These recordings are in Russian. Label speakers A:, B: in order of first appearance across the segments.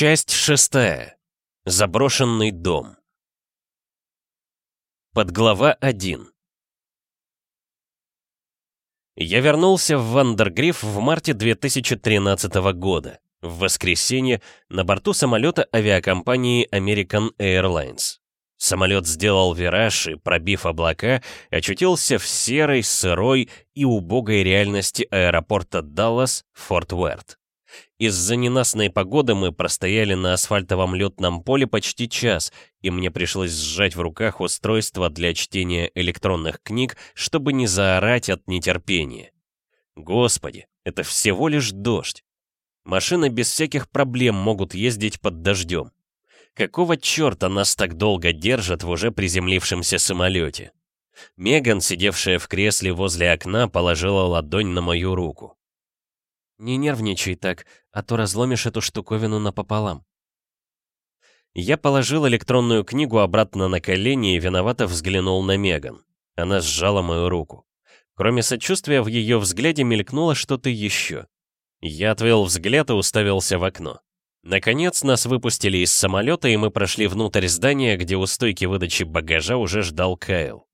A: Часть шестая. Заброшенный дом. Подглава 1. Я вернулся в Вандергриф в марте 2013 года, в воскресенье, на борту самолета авиакомпании American Airlines. Самолет сделал вираж и, пробив облака, очутился в серой, сырой и убогой реальности аэропорта Даллас, Форт Уэрт. Из-за ненастной погоды мы простояли на асфальтовом летном поле почти час, и мне пришлось сжать в руках устройство для чтения электронных книг, чтобы не заорать от нетерпения. Господи, это всего лишь дождь. Машины без всяких проблем могут ездить под дождем. Какого черта нас так долго держат в уже приземлившемся самолете? Меган, сидевшая в кресле возле окна, положила ладонь на мою руку. «Не нервничай так, а то разломишь эту штуковину напополам». Я положил электронную книгу обратно на колени и виновато взглянул на Меган. Она сжала мою руку. Кроме сочувствия в ее взгляде мелькнуло что-то еще. Я отвел взгляд и уставился в окно. Наконец нас выпустили из самолета, и мы прошли внутрь здания, где у стойки выдачи багажа уже ждал Кайл.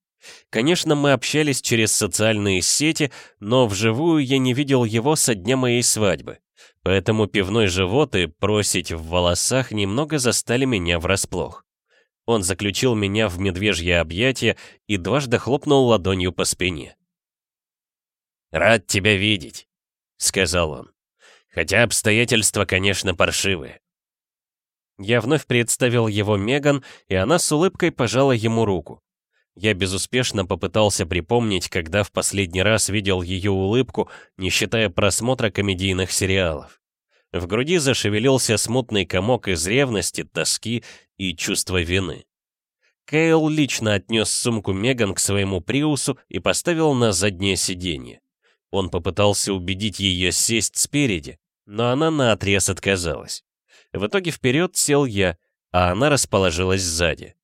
A: Конечно, мы общались через социальные сети, но вживую я не видел его со дня моей свадьбы. Поэтому пивной живот и просить в волосах немного застали меня врасплох. Он заключил меня в медвежье объятие и дважды хлопнул ладонью по спине. «Рад тебя видеть», — сказал он. Хотя обстоятельства, конечно, паршивые. Я вновь представил его Меган, и она с улыбкой пожала ему руку. Я безуспешно попытался припомнить, когда в последний раз видел ее улыбку, не считая просмотра комедийных сериалов. В груди зашевелился смутный комок из ревности, тоски и чувства вины. Кейл лично отнес сумку Меган к своему Приусу и поставил на заднее сиденье. Он попытался убедить ее сесть спереди, но она наотрез отказалась. В итоге вперед сел я, а она расположилась сзади.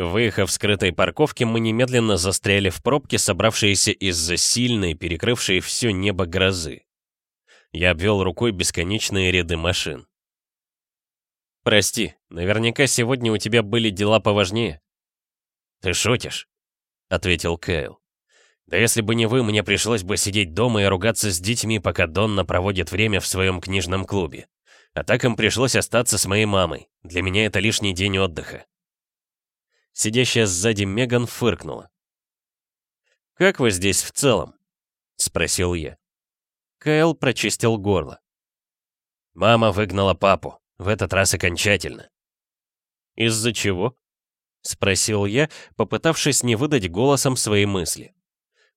A: Выехав с скрытой парковки, мы немедленно застряли в пробке, собравшейся из-за сильной, перекрывшей все небо грозы. Я обвел рукой бесконечные ряды машин. «Прости, наверняка сегодня у тебя были дела поважнее». «Ты шутишь?» — ответил Кайл. Да если бы не вы, мне пришлось бы сидеть дома и ругаться с детьми, пока Донна проводит время в своем книжном клубе. А так им пришлось остаться с моей мамой. Для меня это лишний день отдыха. Сидящая сзади Меган фыркнула. «Как вы здесь в целом?» — спросил я. Кайл прочистил горло. «Мама выгнала папу, в этот раз окончательно». «Из-за чего?» — спросил я, попытавшись не выдать голосом свои мысли.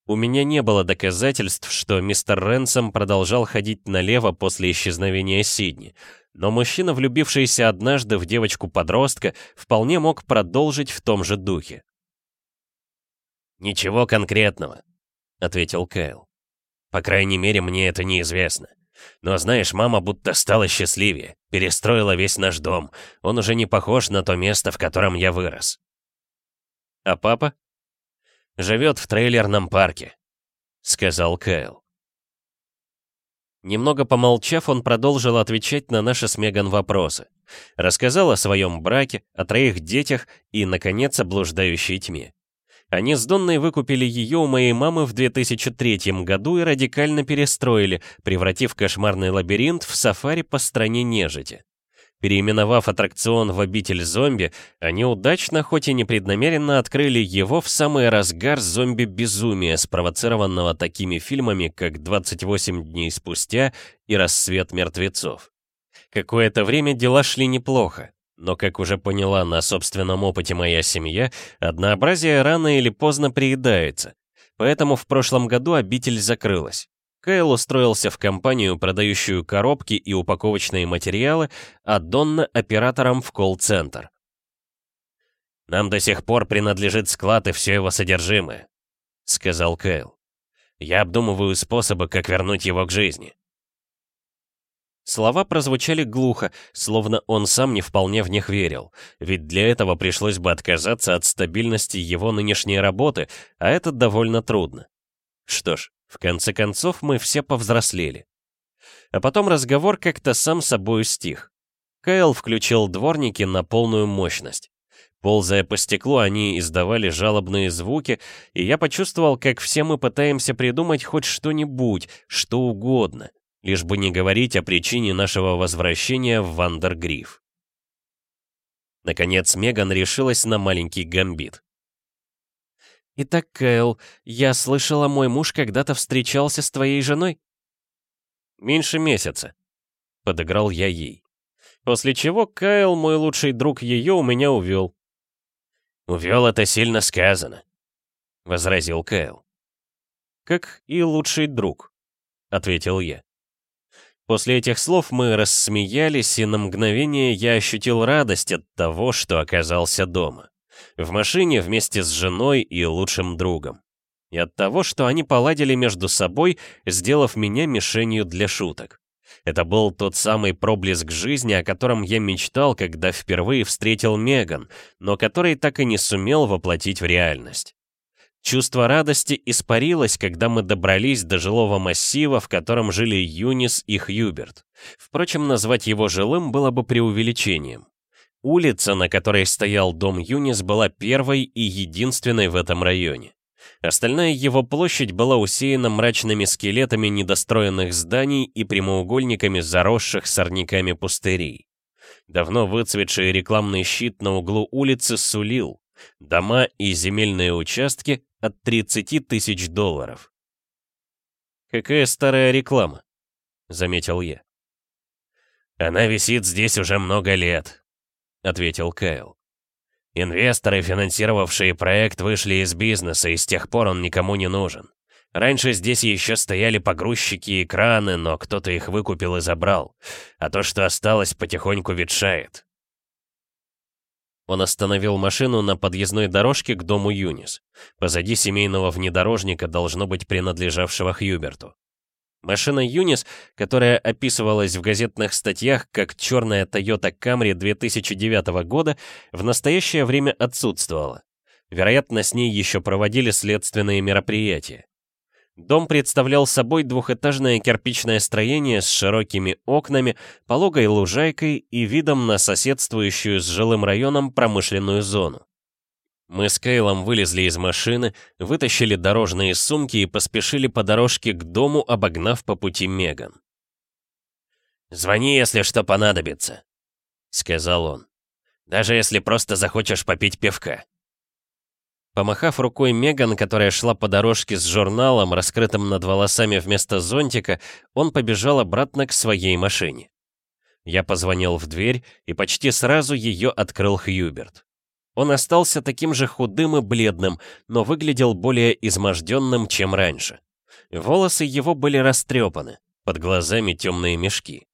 A: У меня не было доказательств, что мистер Ренсом продолжал ходить налево после исчезновения Сидни, но мужчина, влюбившийся однажды в девочку-подростка, вполне мог продолжить в том же духе. «Ничего конкретного», — ответил Кайл. «По крайней мере, мне это неизвестно. Но знаешь, мама будто стала счастливее, перестроила весь наш дом. Он уже не похож на то место, в котором я вырос». «А папа?» Живет в трейлерном парке», — сказал Кайл. Немного помолчав, он продолжил отвечать на наши с Меган вопросы. Рассказал о своем браке, о троих детях и, наконец, о блуждающей тьме. Они с Донной выкупили ее у моей мамы в 2003 году и радикально перестроили, превратив кошмарный лабиринт в сафари по стране нежити. Переименовав аттракцион в обитель зомби, они удачно, хоть и непреднамеренно, открыли его в самый разгар зомби-безумия, спровоцированного такими фильмами, как «28 дней спустя» и «Рассвет мертвецов». Какое-то время дела шли неплохо, но, как уже поняла на собственном опыте моя семья, однообразие рано или поздно приедается, поэтому в прошлом году обитель закрылась. Кайл устроился в компанию, продающую коробки и упаковочные материалы, а Донна — оператором в колл-центр. «Нам до сих пор принадлежит склад и все его содержимое», — сказал Кайл. «Я обдумываю способы, как вернуть его к жизни». Слова прозвучали глухо, словно он сам не вполне в них верил, ведь для этого пришлось бы отказаться от стабильности его нынешней работы, а это довольно трудно. Что ж, в конце концов, мы все повзрослели. А потом разговор как-то сам собой стих. Кайл включил дворники на полную мощность. Ползая по стеклу, они издавали жалобные звуки, и я почувствовал, как все мы пытаемся придумать хоть что-нибудь, что угодно, лишь бы не говорить о причине нашего возвращения в Вандергриф. Наконец Меган решилась на маленький гамбит. «Итак, Кайл, я слышала, мой муж когда-то встречался с твоей женой?» «Меньше месяца», — подыграл я ей. После чего Кайл, мой лучший друг ее, у меня увел. «Увел это сильно сказано», — возразил Кайл. «Как и лучший друг», — ответил я. После этих слов мы рассмеялись, и на мгновение я ощутил радость от того, что оказался дома. В машине вместе с женой и лучшим другом. И от того, что они поладили между собой, сделав меня мишенью для шуток. Это был тот самый проблеск жизни, о котором я мечтал, когда впервые встретил Меган, но который так и не сумел воплотить в реальность. Чувство радости испарилось, когда мы добрались до жилого массива, в котором жили Юнис и Хьюберт. Впрочем, назвать его жилым было бы преувеличением. Улица, на которой стоял дом Юнис, была первой и единственной в этом районе. Остальная его площадь была усеяна мрачными скелетами недостроенных зданий и прямоугольниками заросших сорняками пустырей. Давно выцветший рекламный щит на углу улицы сулил дома и земельные участки от 30 тысяч долларов. «Какая старая реклама?» — заметил я. «Она висит здесь уже много лет», — ответил Кайл. Инвесторы, финансировавшие проект, вышли из бизнеса, и с тех пор он никому не нужен. Раньше здесь еще стояли погрузчики и краны, но кто-то их выкупил и забрал. А то, что осталось, потихоньку ветшает. Он остановил машину на подъездной дорожке к дому Юнис. Позади семейного внедорожника должно быть принадлежавшего Хьюберту. Машина Юнис, которая описывалась в газетных статьях как черная Toyota Camry 2009 года, в настоящее время отсутствовала. Вероятно, с ней еще проводили следственные мероприятия. Дом представлял собой двухэтажное кирпичное строение с широкими окнами, пологой лужайкой и видом на соседствующую с жилым районом промышленную зону. Мы с Кейлом вылезли из машины, вытащили дорожные сумки и поспешили по дорожке к дому, обогнав по пути Меган. «Звони, если что понадобится», — сказал он. «Даже если просто захочешь попить пивка». Помахав рукой Меган, которая шла по дорожке с журналом, раскрытым над волосами вместо зонтика, он побежал обратно к своей машине. Я позвонил в дверь, и почти сразу ее открыл Хьюберт. Он остался таким же худым и бледным, но выглядел более изможденным, чем раньше. Волосы его были растрепаны, под глазами темные мешки.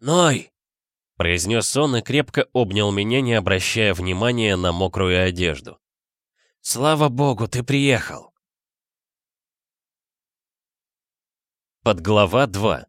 A: «Ной!» — произнес он и крепко обнял меня, не обращая внимания на мокрую одежду. «Слава богу, ты приехал!» Подглава 2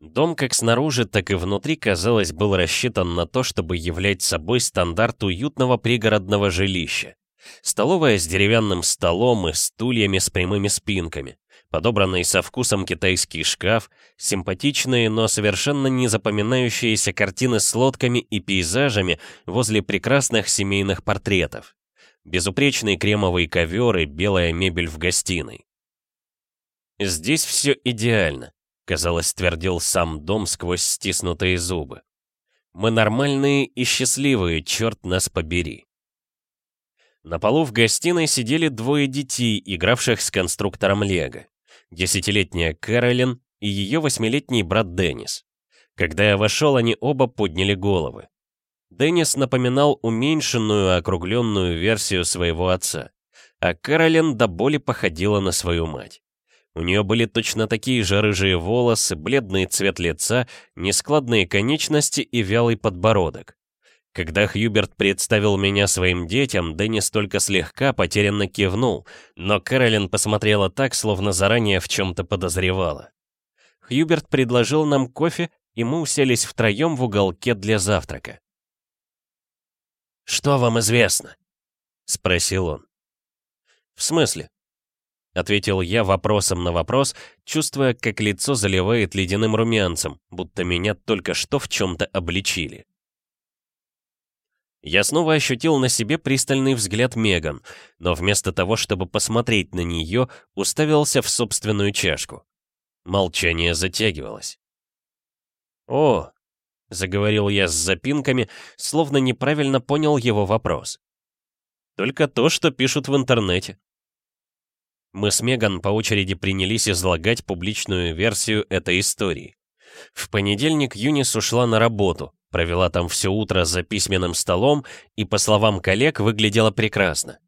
A: Дом как снаружи, так и внутри, казалось, был рассчитан на то, чтобы являть собой стандарт уютного пригородного жилища. Столовая с деревянным столом и стульями с прямыми спинками, подобранный со вкусом китайский шкаф, симпатичные, но совершенно не запоминающиеся картины с лодками и пейзажами возле прекрасных семейных портретов, безупречный кремовый ковер и белая мебель в гостиной. Здесь все идеально казалось, твердил сам дом сквозь стиснутые зубы. Мы нормальные и счастливые, черт нас побери. На полу в гостиной сидели двое детей, игравших с конструктором Лего. Десятилетняя Кэролин и ее восьмилетний брат Деннис. Когда я вошел, они оба подняли головы. Деннис напоминал уменьшенную, округленную версию своего отца, а Кэролин до боли походила на свою мать. У нее были точно такие же рыжие волосы, бледный цвет лица, нескладные конечности и вялый подбородок. Когда Хьюберт представил меня своим детям, Деннис только слегка потерянно кивнул, но Кэролин посмотрела так, словно заранее в чем-то подозревала. Хьюберт предложил нам кофе, и мы уселись втроем в уголке для завтрака. «Что вам известно?» — спросил он. «В смысле?» — ответил я вопросом на вопрос, чувствуя, как лицо заливает ледяным румянцем, будто меня только что в чем-то обличили. Я снова ощутил на себе пристальный взгляд Меган, но вместо того, чтобы посмотреть на нее, уставился в собственную чашку. Молчание затягивалось. «О!» — заговорил я с запинками, словно неправильно понял его вопрос. «Только то, что пишут в интернете». Мы с Меган по очереди принялись излагать публичную версию этой истории. В понедельник Юнис ушла на работу, Провела там все утро за письменным столом и, по словам коллег, выглядела прекрасно.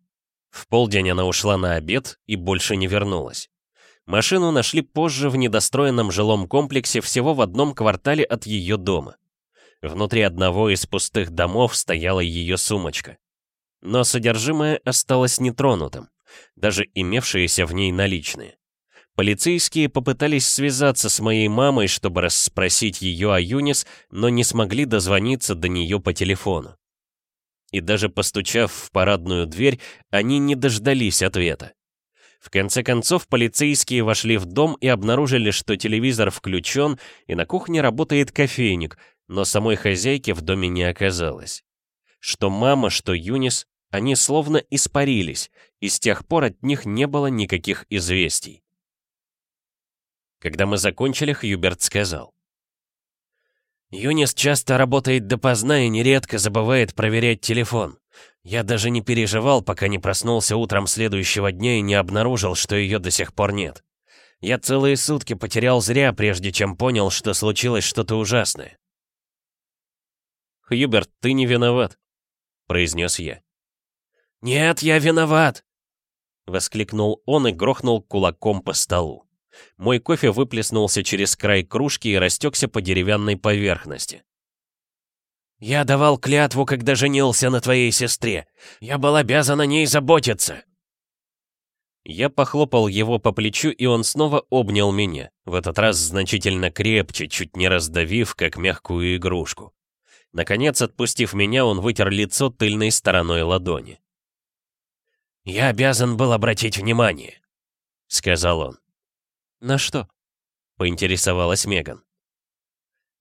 A: В полдень она ушла на обед и больше не вернулась. Машину нашли позже в недостроенном жилом комплексе всего в одном квартале от ее дома. Внутри одного из пустых домов стояла ее сумочка. Но содержимое осталось нетронутым, даже имевшиеся в ней наличные. Полицейские попытались связаться с моей мамой, чтобы расспросить ее о Юнис, но не смогли дозвониться до нее по телефону. И даже постучав в парадную дверь, они не дождались ответа. В конце концов, полицейские вошли в дом и обнаружили, что телевизор включен, и на кухне работает кофейник, но самой хозяйки в доме не оказалось. Что мама, что Юнис, они словно испарились, и с тех пор от них не было никаких известий. Когда мы закончили, Хьюберт сказал. «Юнис часто работает допоздна и нередко забывает проверять телефон. Я даже не переживал, пока не проснулся утром следующего дня и не обнаружил, что ее до сих пор нет. Я целые сутки потерял зря, прежде чем понял, что случилось что-то ужасное». «Хьюберт, ты не виноват», — произнес я. «Нет, я виноват!» — воскликнул он и грохнул кулаком по столу. Мой кофе выплеснулся через край кружки и растекся по деревянной поверхности. «Я давал клятву, когда женился на твоей сестре. Я был обязан о ней заботиться!» Я похлопал его по плечу, и он снова обнял меня, в этот раз значительно крепче, чуть не раздавив, как мягкую игрушку. Наконец, отпустив меня, он вытер лицо тыльной стороной ладони. «Я обязан был обратить внимание», — сказал он. «На что?» — поинтересовалась Меган.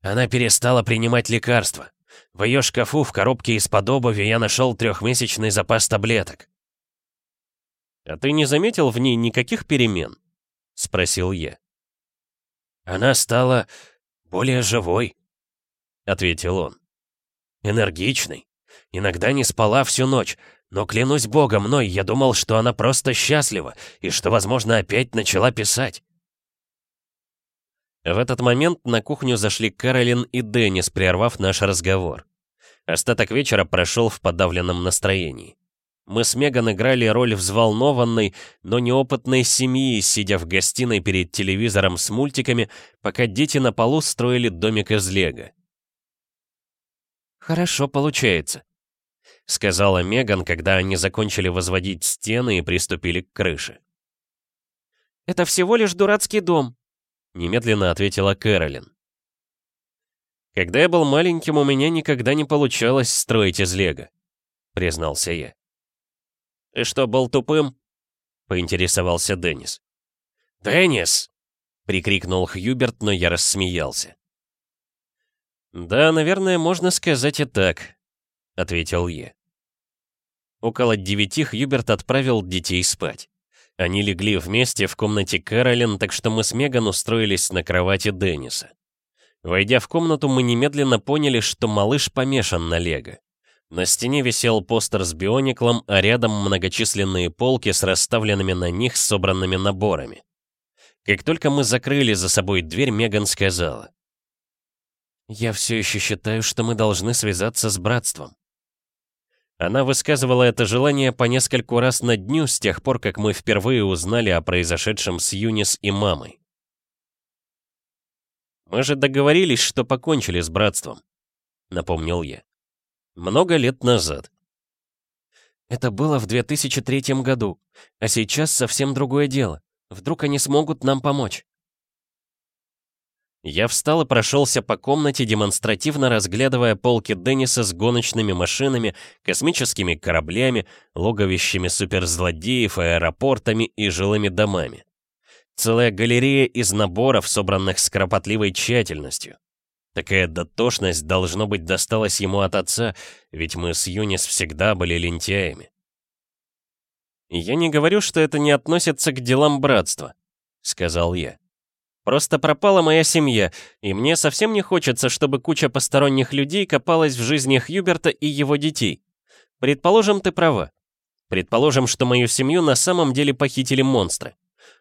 A: «Она перестала принимать лекарства. В ее шкафу в коробке из-под обуви я нашел трехмесячный запас таблеток». «А ты не заметил в ней никаких перемен?» — спросил я. «Она стала более живой», — ответил он. «Энергичной. Иногда не спала всю ночь, но клянусь богом, мной я думал, что она просто счастлива и что, возможно, опять начала писать. В этот момент на кухню зашли Кэролин и Деннис, прервав наш разговор. Остаток вечера прошел в подавленном настроении. Мы с Меган играли роль взволнованной, но неопытной семьи, сидя в гостиной перед телевизором с мультиками, пока дети на полу строили домик из лего. «Хорошо получается», — сказала Меган, когда они закончили возводить стены и приступили к крыше. «Это всего лишь дурацкий дом», Немедленно ответила Кэролин. «Когда я был маленьким, у меня никогда не получалось строить из лего», — признался я. «Ты что, был тупым?» — поинтересовался Деннис. «Деннис!» — прикрикнул Хьюберт, но я рассмеялся. «Да, наверное, можно сказать и так», — ответил я. Около девяти Хьюберт отправил детей спать. Они легли вместе в комнате Кэролин, так что мы с Меган устроились на кровати Денниса. Войдя в комнату, мы немедленно поняли, что малыш помешан на лего. На стене висел постер с биониклом, а рядом многочисленные полки с расставленными на них собранными наборами. Как только мы закрыли за собой дверь, Меган сказала. «Я все еще считаю, что мы должны связаться с братством. Она высказывала это желание по нескольку раз на дню с тех пор, как мы впервые узнали о произошедшем с Юнис и мамой. «Мы же договорились, что покончили с братством», — напомнил я. «Много лет назад». «Это было в 2003 году, а сейчас совсем другое дело. Вдруг они смогут нам помочь?» Я встал и прошелся по комнате, демонстративно разглядывая полки Денниса с гоночными машинами, космическими кораблями, логовищами суперзлодеев, аэропортами и жилыми домами. Целая галерея из наборов, собранных с кропотливой тщательностью. Такая дотошность, должно быть, досталась ему от отца, ведь мы с Юнис всегда были лентяями. «Я не говорю, что это не относится к делам братства», — сказал я. «Просто пропала моя семья, и мне совсем не хочется, чтобы куча посторонних людей копалась в жизни Хьюберта и его детей. Предположим, ты права. Предположим, что мою семью на самом деле похитили монстры.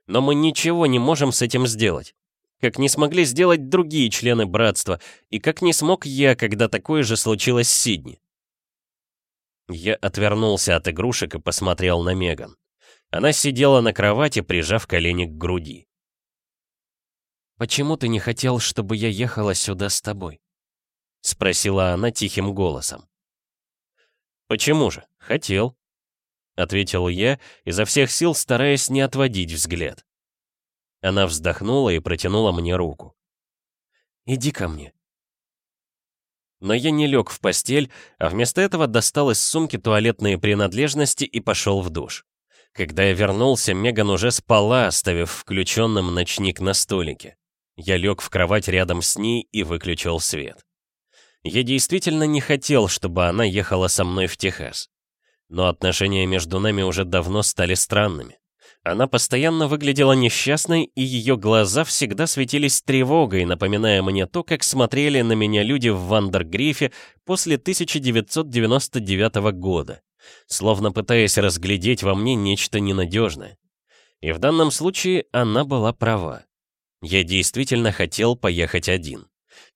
A: Но мы ничего не можем с этим сделать. Как не смогли сделать другие члены братства, и как не смог я, когда такое же случилось с Сидни. Я отвернулся от игрушек и посмотрел на Меган. Она сидела на кровати, прижав колени к груди. «Почему ты не хотел, чтобы я ехала сюда с тобой?» — спросила она тихим голосом. «Почему же? Хотел», — ответил я, изо всех сил стараясь не отводить взгляд. Она вздохнула и протянула мне руку. «Иди ко мне», но я не лег в постель, а вместо этого достал из сумки туалетные принадлежности и пошел в душ. Когда я вернулся, Меган уже спала, оставив включенным ночник на столике. Я лег в кровать рядом с ней и выключил свет. Я действительно не хотел, чтобы она ехала со мной в Техас. Но отношения между нами уже давно стали странными. Она постоянно выглядела несчастной, и ее глаза всегда светились тревогой, напоминая мне то, как смотрели на меня люди в Вандергрифе после 1999 года, словно пытаясь разглядеть во мне нечто ненадежное. И в данном случае она была права. Я действительно хотел поехать один.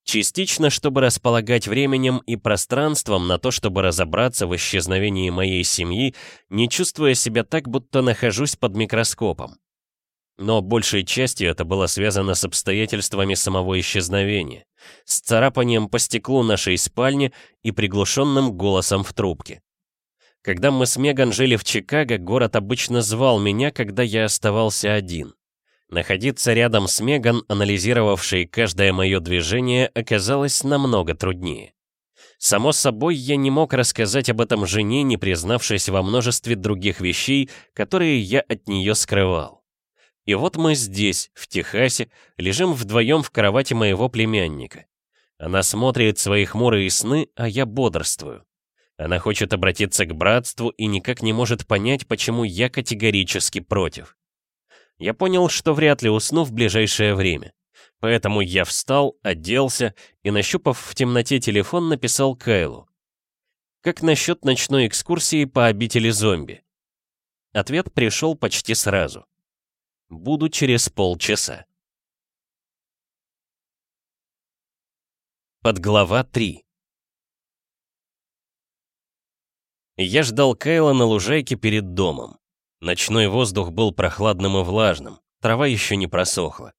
A: Частично, чтобы располагать временем и пространством на то, чтобы разобраться в исчезновении моей семьи, не чувствуя себя так, будто нахожусь под микроскопом. Но большей частью это было связано с обстоятельствами самого исчезновения, с царапанием по стеклу нашей спальни и приглушенным голосом в трубке. Когда мы с Меган жили в Чикаго, город обычно звал меня, когда я оставался один. Находиться рядом с Меган, анализировавшей каждое мое движение, оказалось намного труднее. Само собой, я не мог рассказать об этом жене, не признавшись во множестве других вещей, которые я от нее скрывал. И вот мы здесь, в Техасе, лежим вдвоем в кровати моего племянника. Она смотрит свои хмурые сны, а я бодрствую. Она хочет обратиться к братству и никак не может понять, почему я категорически против. Я понял, что вряд ли усну в ближайшее время. Поэтому я встал, оделся и, нащупав в темноте телефон, написал Кайлу. «Как насчет ночной экскурсии по обители зомби?» Ответ пришел почти сразу. «Буду через полчаса». Подглава 3 Я ждал Кайла на лужайке перед домом. Ночной воздух был прохладным и влажным, трава еще не просохла.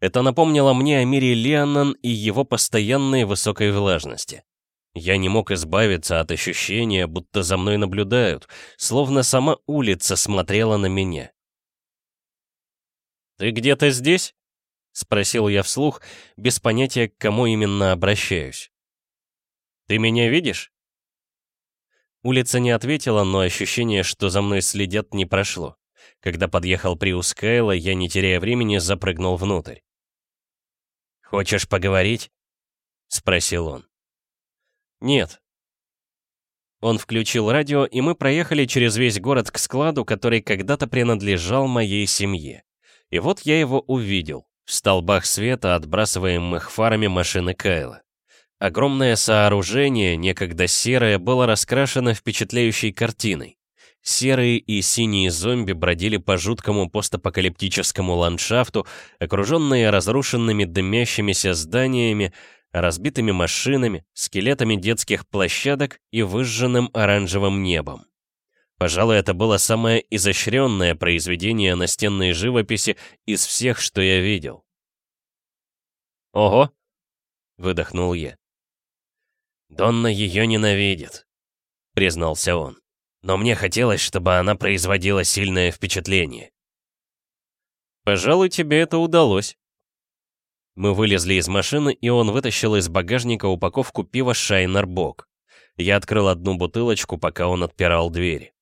A: Это напомнило мне о мире Леонан и его постоянной высокой влажности. Я не мог избавиться от ощущения, будто за мной наблюдают, словно сама улица смотрела на меня. «Ты где-то здесь?» — спросил я вслух, без понятия, к кому именно обращаюсь. «Ты меня видишь?» Улица не ответила, но ощущение, что за мной следят, не прошло. Когда подъехал Приус Кайла, я, не теряя времени, запрыгнул внутрь. «Хочешь поговорить?» — спросил он. «Нет». Он включил радио, и мы проехали через весь город к складу, который когда-то принадлежал моей семье. И вот я его увидел, в столбах света, отбрасываемых фарами машины Кайла. Огромное сооружение, некогда серое, было раскрашено впечатляющей картиной. Серые и синие зомби бродили по жуткому постапокалиптическому ландшафту, окруженные разрушенными дымящимися зданиями, разбитыми машинами, скелетами детских площадок и выжженным оранжевым небом. Пожалуй, это было самое изощренное произведение настенной живописи из всех, что я видел. «Ого!» — выдохнул я. «Донна ее ненавидит», — признался он. «Но мне хотелось, чтобы она производила сильное впечатление». «Пожалуй, тебе это удалось». Мы вылезли из машины, и он вытащил из багажника упаковку пива «Шайнер Бок». Я открыл одну бутылочку, пока он отпирал двери.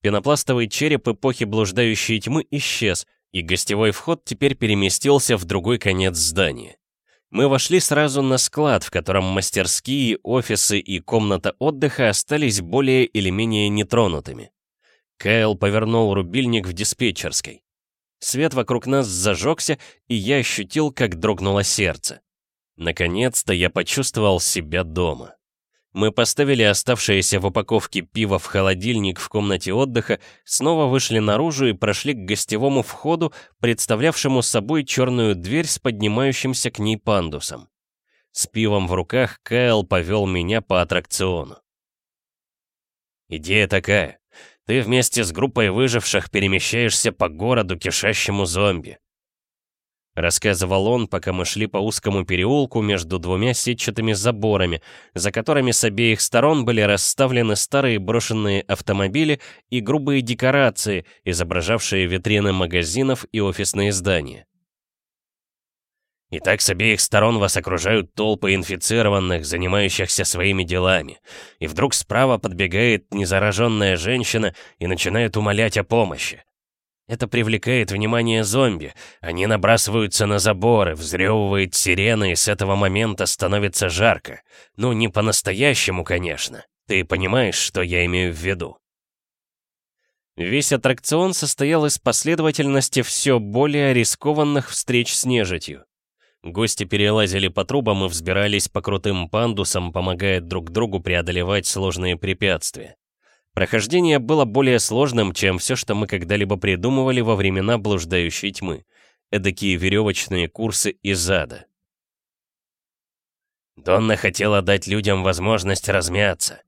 A: Пенопластовый череп эпохи блуждающей тьмы исчез, и гостевой вход теперь переместился в другой конец здания. Мы вошли сразу на склад, в котором мастерские, офисы и комната отдыха остались более или менее нетронутыми. Кайл повернул рубильник в диспетчерской. Свет вокруг нас зажегся, и я ощутил, как дрогнуло сердце. Наконец-то я почувствовал себя дома. Мы поставили оставшееся в упаковке пиво в холодильник в комнате отдыха, снова вышли наружу и прошли к гостевому входу, представлявшему собой черную дверь с поднимающимся к ней пандусом. С пивом в руках Кайл повел меня по аттракциону. Идея такая. Ты вместе с группой выживших перемещаешься по городу, кишащему зомби. Рассказывал он, пока мы шли по узкому переулку между двумя сетчатыми заборами, за которыми с обеих сторон были расставлены старые брошенные автомобили и грубые декорации, изображавшие витрины магазинов и офисные здания. И так с обеих сторон вас окружают толпы инфицированных, занимающихся своими делами. И вдруг справа подбегает незараженная женщина и начинает умолять о помощи. Это привлекает внимание зомби. Они набрасываются на заборы, взрёвывает сирена, и с этого момента становится жарко. Ну, не по-настоящему, конечно. Ты понимаешь, что я имею в виду? Весь аттракцион состоял из последовательности все более рискованных встреч с нежитью. Гости перелазили по трубам и взбирались по крутым пандусам, помогая друг другу преодолевать сложные препятствия. Прохождение было более сложным, чем все, что мы когда-либо придумывали во времена блуждающей тьмы. Эдакие веревочные курсы из ада. «Донна хотела дать людям возможность размяться»,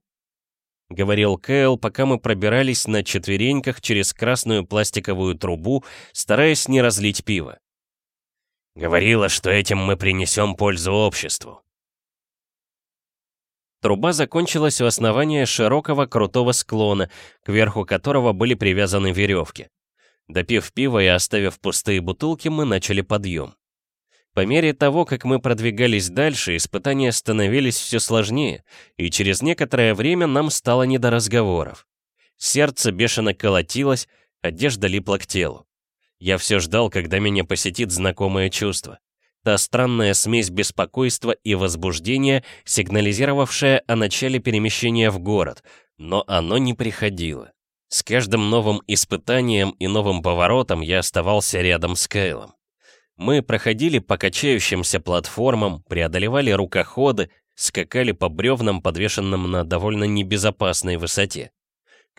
A: — говорил Кэл, пока мы пробирались на четвереньках через красную пластиковую трубу, стараясь не разлить пиво. «Говорила, что этим мы принесем пользу обществу. Труба закончилась у основания широкого крутого склона, к верху которого были привязаны веревки. Допив пива и оставив пустые бутылки, мы начали подъем. По мере того, как мы продвигались дальше, испытания становились все сложнее, и через некоторое время нам стало не до разговоров. Сердце бешено колотилось, одежда липла к телу. Я все ждал, когда меня посетит знакомое чувство. Та странная смесь беспокойства и возбуждения, сигнализировавшая о начале перемещения в город, но оно не приходило. С каждым новым испытанием и новым поворотом я оставался рядом с Кайлом. Мы проходили по качающимся платформам, преодолевали рукоходы, скакали по бревнам, подвешенным на довольно небезопасной высоте.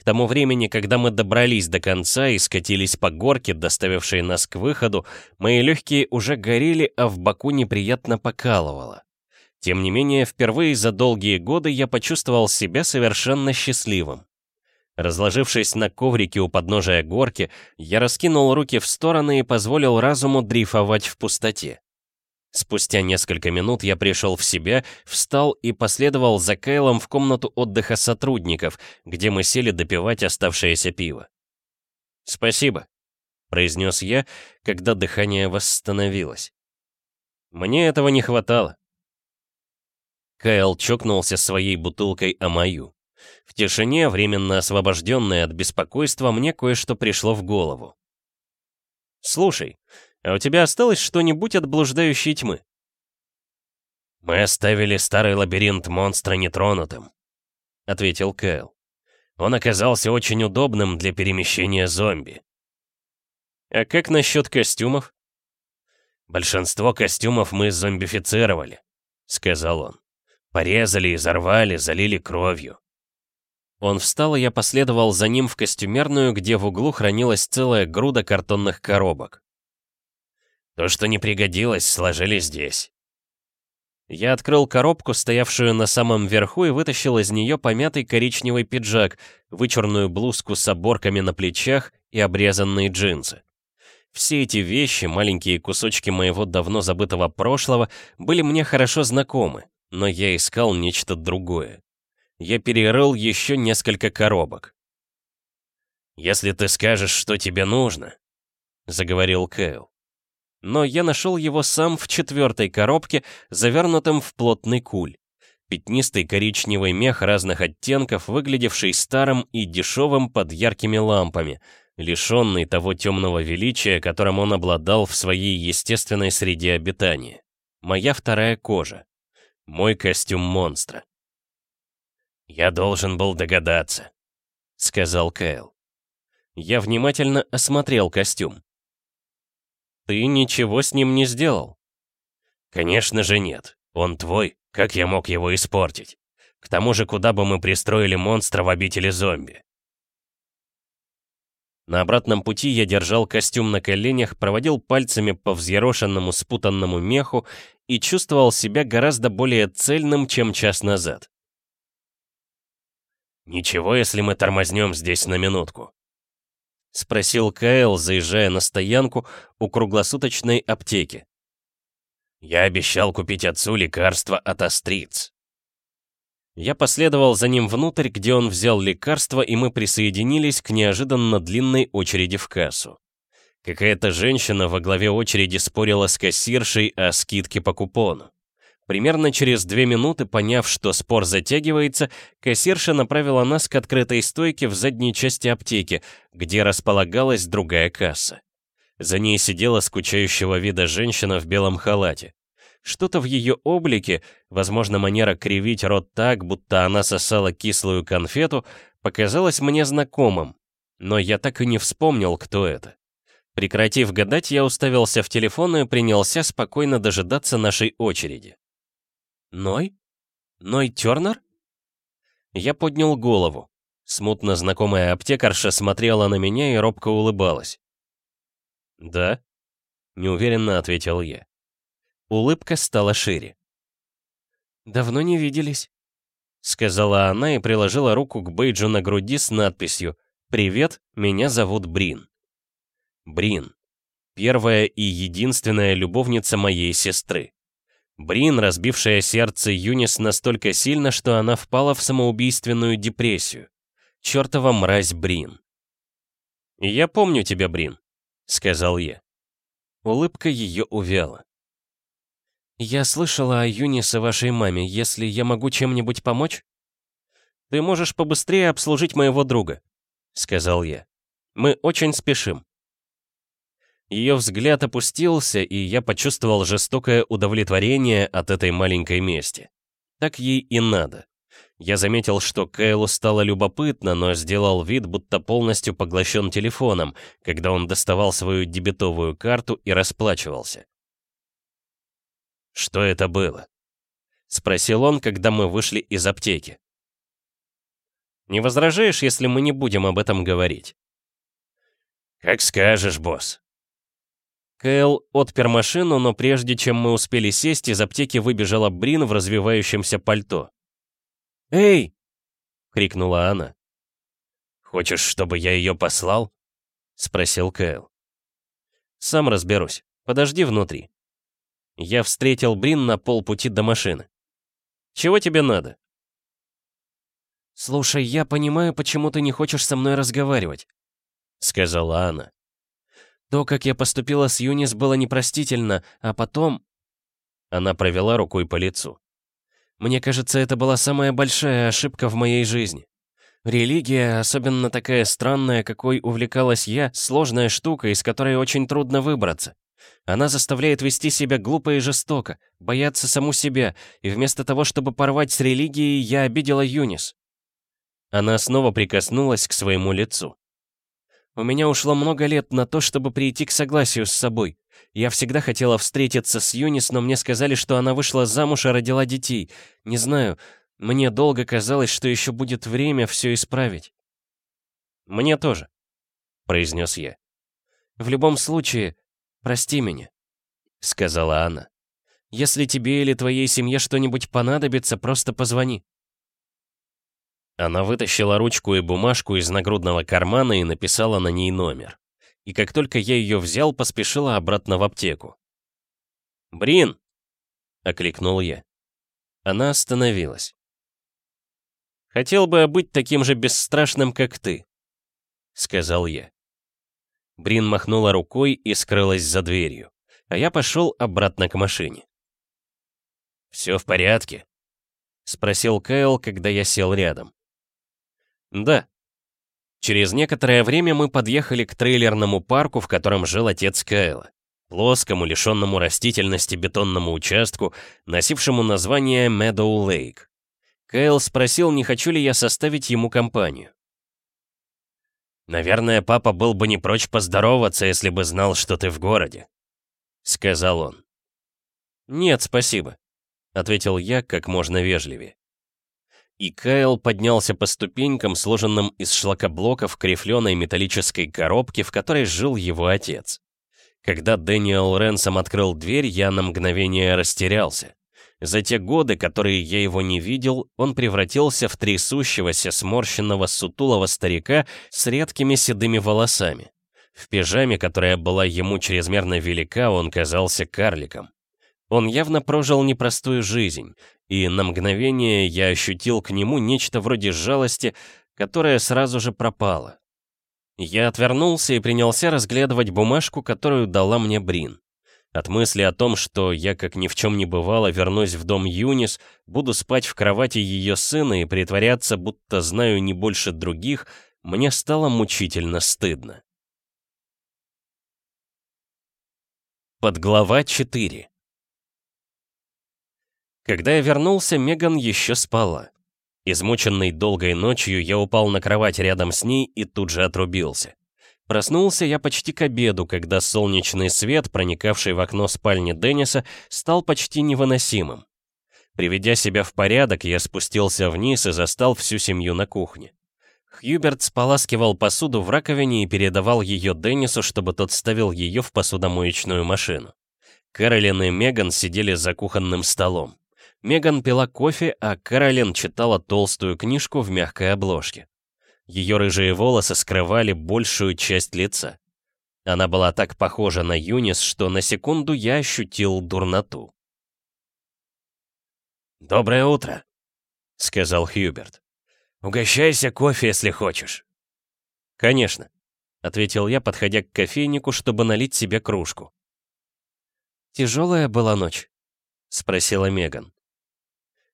A: К тому времени, когда мы добрались до конца и скатились по горке, доставившей нас к выходу, мои легкие уже горели, а в боку неприятно покалывало. Тем не менее, впервые за долгие годы я почувствовал себя совершенно счастливым. Разложившись на коврике у подножия горки, я раскинул руки в стороны и позволил разуму дрейфовать в пустоте. Спустя несколько минут я пришел в себя, встал и последовал за Кайлом в комнату отдыха сотрудников, где мы сели допивать оставшееся пиво. «Спасибо», — произнес я, когда дыхание восстановилось. «Мне этого не хватало». Кайл чокнулся своей бутылкой о мою. В тишине, временно освобожденной от беспокойства, мне кое-что пришло в голову. «Слушай, а у тебя осталось что-нибудь от блуждающей тьмы?» «Мы оставили старый лабиринт монстра нетронутым», — ответил Кэл. «Он оказался очень удобным для перемещения зомби». «А как насчет костюмов?» «Большинство костюмов мы зомбифицировали», — сказал он. «Порезали, изорвали, залили кровью». Он встал, и я последовал за ним в костюмерную, где в углу хранилась целая груда картонных коробок. То, что не пригодилось, сложили здесь. Я открыл коробку, стоявшую на самом верху, и вытащил из нее помятый коричневый пиджак, вычурную блузку с оборками на плечах и обрезанные джинсы. Все эти вещи, маленькие кусочки моего давно забытого прошлого, были мне хорошо знакомы, но я искал нечто другое. Я перерыл еще несколько коробок. «Если ты скажешь, что тебе нужно», — заговорил Кэл, но я нашел его сам в четвертой коробке, завернутом в плотный куль. Пятнистый коричневый мех разных оттенков, выглядевший старым и дешевым под яркими лампами, лишенный того темного величия, которым он обладал в своей естественной среде обитания. Моя вторая кожа. Мой костюм монстра. «Я должен был догадаться», — сказал Кайл. Я внимательно осмотрел костюм. «Ты ничего с ним не сделал?» «Конечно же нет. Он твой. Как я мог его испортить? К тому же, куда бы мы пристроили монстра в обители зомби?» На обратном пути я держал костюм на коленях, проводил пальцами по взъерошенному спутанному меху и чувствовал себя гораздо более цельным, чем час назад. «Ничего, если мы тормознем здесь на минутку?» — спросил Кайл, заезжая на стоянку у круглосуточной аптеки. «Я обещал купить отцу лекарство от остриц». Я последовал за ним внутрь, где он взял лекарство, и мы присоединились к неожиданно длинной очереди в кассу. Какая-то женщина во главе очереди спорила с кассиршей о скидке по купону. Примерно через две минуты, поняв, что спор затягивается, кассирша направила нас к открытой стойке в задней части аптеки, где располагалась другая касса. За ней сидела скучающего вида женщина в белом халате. Что-то в ее облике, возможно, манера кривить рот так, будто она сосала кислую конфету, показалось мне знакомым, но я так и не вспомнил, кто это. Прекратив гадать, я уставился в телефон и принялся спокойно дожидаться нашей очереди. Ной? Ной Тернер? Я поднял голову. Смутно знакомая аптекарша смотрела на меня и робко улыбалась. «Да?» — неуверенно ответил я. Улыбка стала шире. «Давно не виделись», — сказала она и приложила руку к бейджу на груди с надписью «Привет, меня зовут Брин». Брин. Первая и единственная любовница моей сестры. Брин, разбившая сердце Юнис настолько сильно, что она впала в самоубийственную депрессию. Чёртова мразь Брин. «Я помню тебя, Брин», — сказал я. Улыбка ее увяла. «Я слышала о Юнис и вашей маме. Если я могу чем-нибудь помочь?» «Ты можешь побыстрее обслужить моего друга», — сказал я. «Мы очень спешим». Ее взгляд опустился, и я почувствовал жестокое удовлетворение от этой маленькой мести. Так ей и надо. Я заметил, что Кайлу стало любопытно, но сделал вид, будто полностью поглощен телефоном, когда он доставал свою дебетовую карту и расплачивался. «Что это было?» — спросил он, когда мы вышли из аптеки. «Не возражаешь, если мы не будем об этом говорить?» «Как скажешь, босс», Кэл отпер машину, но прежде чем мы успели сесть, из аптеки выбежала Брин в развивающемся пальто. «Эй!» — крикнула она. «Хочешь, чтобы я ее послал?» — спросил Кэл. «Сам разберусь. Подожди внутри». Я встретил Брин на полпути до машины. «Чего тебе надо?» «Слушай, я понимаю, почему ты не хочешь со мной разговаривать», — сказала она. То, как я поступила с Юнис, было непростительно, а потом...» Она провела рукой по лицу. «Мне кажется, это была самая большая ошибка в моей жизни. Религия, особенно такая странная, какой увлекалась я, сложная штука, из которой очень трудно выбраться. Она заставляет вести себя глупо и жестоко, бояться саму себя, и вместо того, чтобы порвать с религией, я обидела Юнис». Она снова прикоснулась к своему лицу. У меня ушло много лет на то, чтобы прийти к согласию с собой. Я всегда хотела встретиться с Юнис, но мне сказали, что она вышла замуж и родила детей. Не знаю, мне долго казалось, что еще будет время все исправить. «Мне тоже», — произнес я. «В любом случае, прости меня», — сказала она. «Если тебе или твоей семье что-нибудь понадобится, просто позвони». Она вытащила ручку и бумажку из нагрудного кармана и написала на ней номер. И как только я ее взял, поспешила обратно в аптеку. «Брин!» — окликнул я. Она остановилась. «Хотел бы быть таким же бесстрашным, как ты», — сказал я. Брин махнула рукой и скрылась за дверью. а я пошел обратно к машине. «Все в порядке?» — спросил Кайл, когда я сел рядом. «Да». Через некоторое время мы подъехали к трейлерному парку, в котором жил отец Кайла. Плоскому, лишенному растительности бетонному участку, носившему название Meadow Lake. Кайл спросил, не хочу ли я составить ему компанию. «Наверное, папа был бы не прочь поздороваться, если бы знал, что ты в городе», — сказал он. «Нет, спасибо», — ответил я как можно вежливее. И Кайл поднялся по ступенькам, сложенным из шлакоблоков к рифленой металлической коробке, в которой жил его отец. Когда Дэниел Ренсом открыл дверь, я на мгновение растерялся. За те годы, которые я его не видел, он превратился в трясущегося, сморщенного, сутулого старика с редкими седыми волосами. В пижаме, которая была ему чрезмерно велика, он казался карликом. Он явно прожил непростую жизнь, и на мгновение я ощутил к нему нечто вроде жалости, которая сразу же пропала. Я отвернулся и принялся разглядывать бумажку, которую дала мне Брин. От мысли о том, что я, как ни в чем не бывало, вернусь в дом Юнис, буду спать в кровати ее сына и притворяться, будто знаю не больше других, мне стало мучительно стыдно. Подглава 4 Когда я вернулся, Меган еще спала. Измученный долгой ночью, я упал на кровать рядом с ней и тут же отрубился. Проснулся я почти к обеду, когда солнечный свет, проникавший в окно спальни Денниса, стал почти невыносимым. Приведя себя в порядок, я спустился вниз и застал всю семью на кухне. Хьюберт споласкивал посуду в раковине и передавал ее Деннису, чтобы тот ставил ее в посудомоечную машину. Кэролин и Меган сидели за кухонным столом. Меган пила кофе, а Кэролин читала толстую книжку в мягкой обложке. Ее рыжие волосы скрывали большую часть лица. Она была так похожа на Юнис, что на секунду я ощутил дурноту. «Доброе утро», — сказал Хьюберт. «Угощайся кофе, если хочешь». «Конечно», — ответил я, подходя к кофейнику, чтобы налить себе кружку. «Тяжелая была ночь?» — спросила Меган.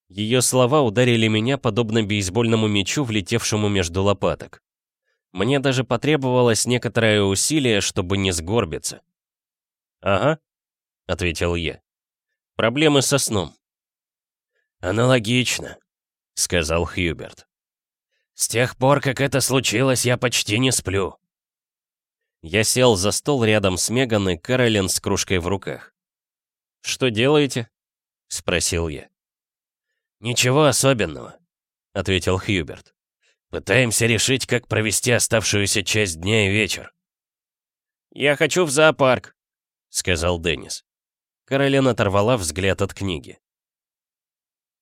A: Ее слова ударили меня подобно бейсбольному мячу, влетевшему между лопаток. Мне даже потребовалось некоторое усилие, чтобы не сгорбиться. «Ага», — ответил я. «Проблемы со сном». «Аналогично», — сказал Хьюберт. «С тех пор, как это случилось, я почти не сплю». Я сел за стол рядом с Меган и Кэролин с кружкой в руках. «Что делаете?» — спросил я. «Ничего особенного», — ответил Хьюберт. «Пытаемся решить, как провести оставшуюся часть дня и вечер». «Я хочу в зоопарк», — сказал Деннис. Каролина оторвала взгляд от книги.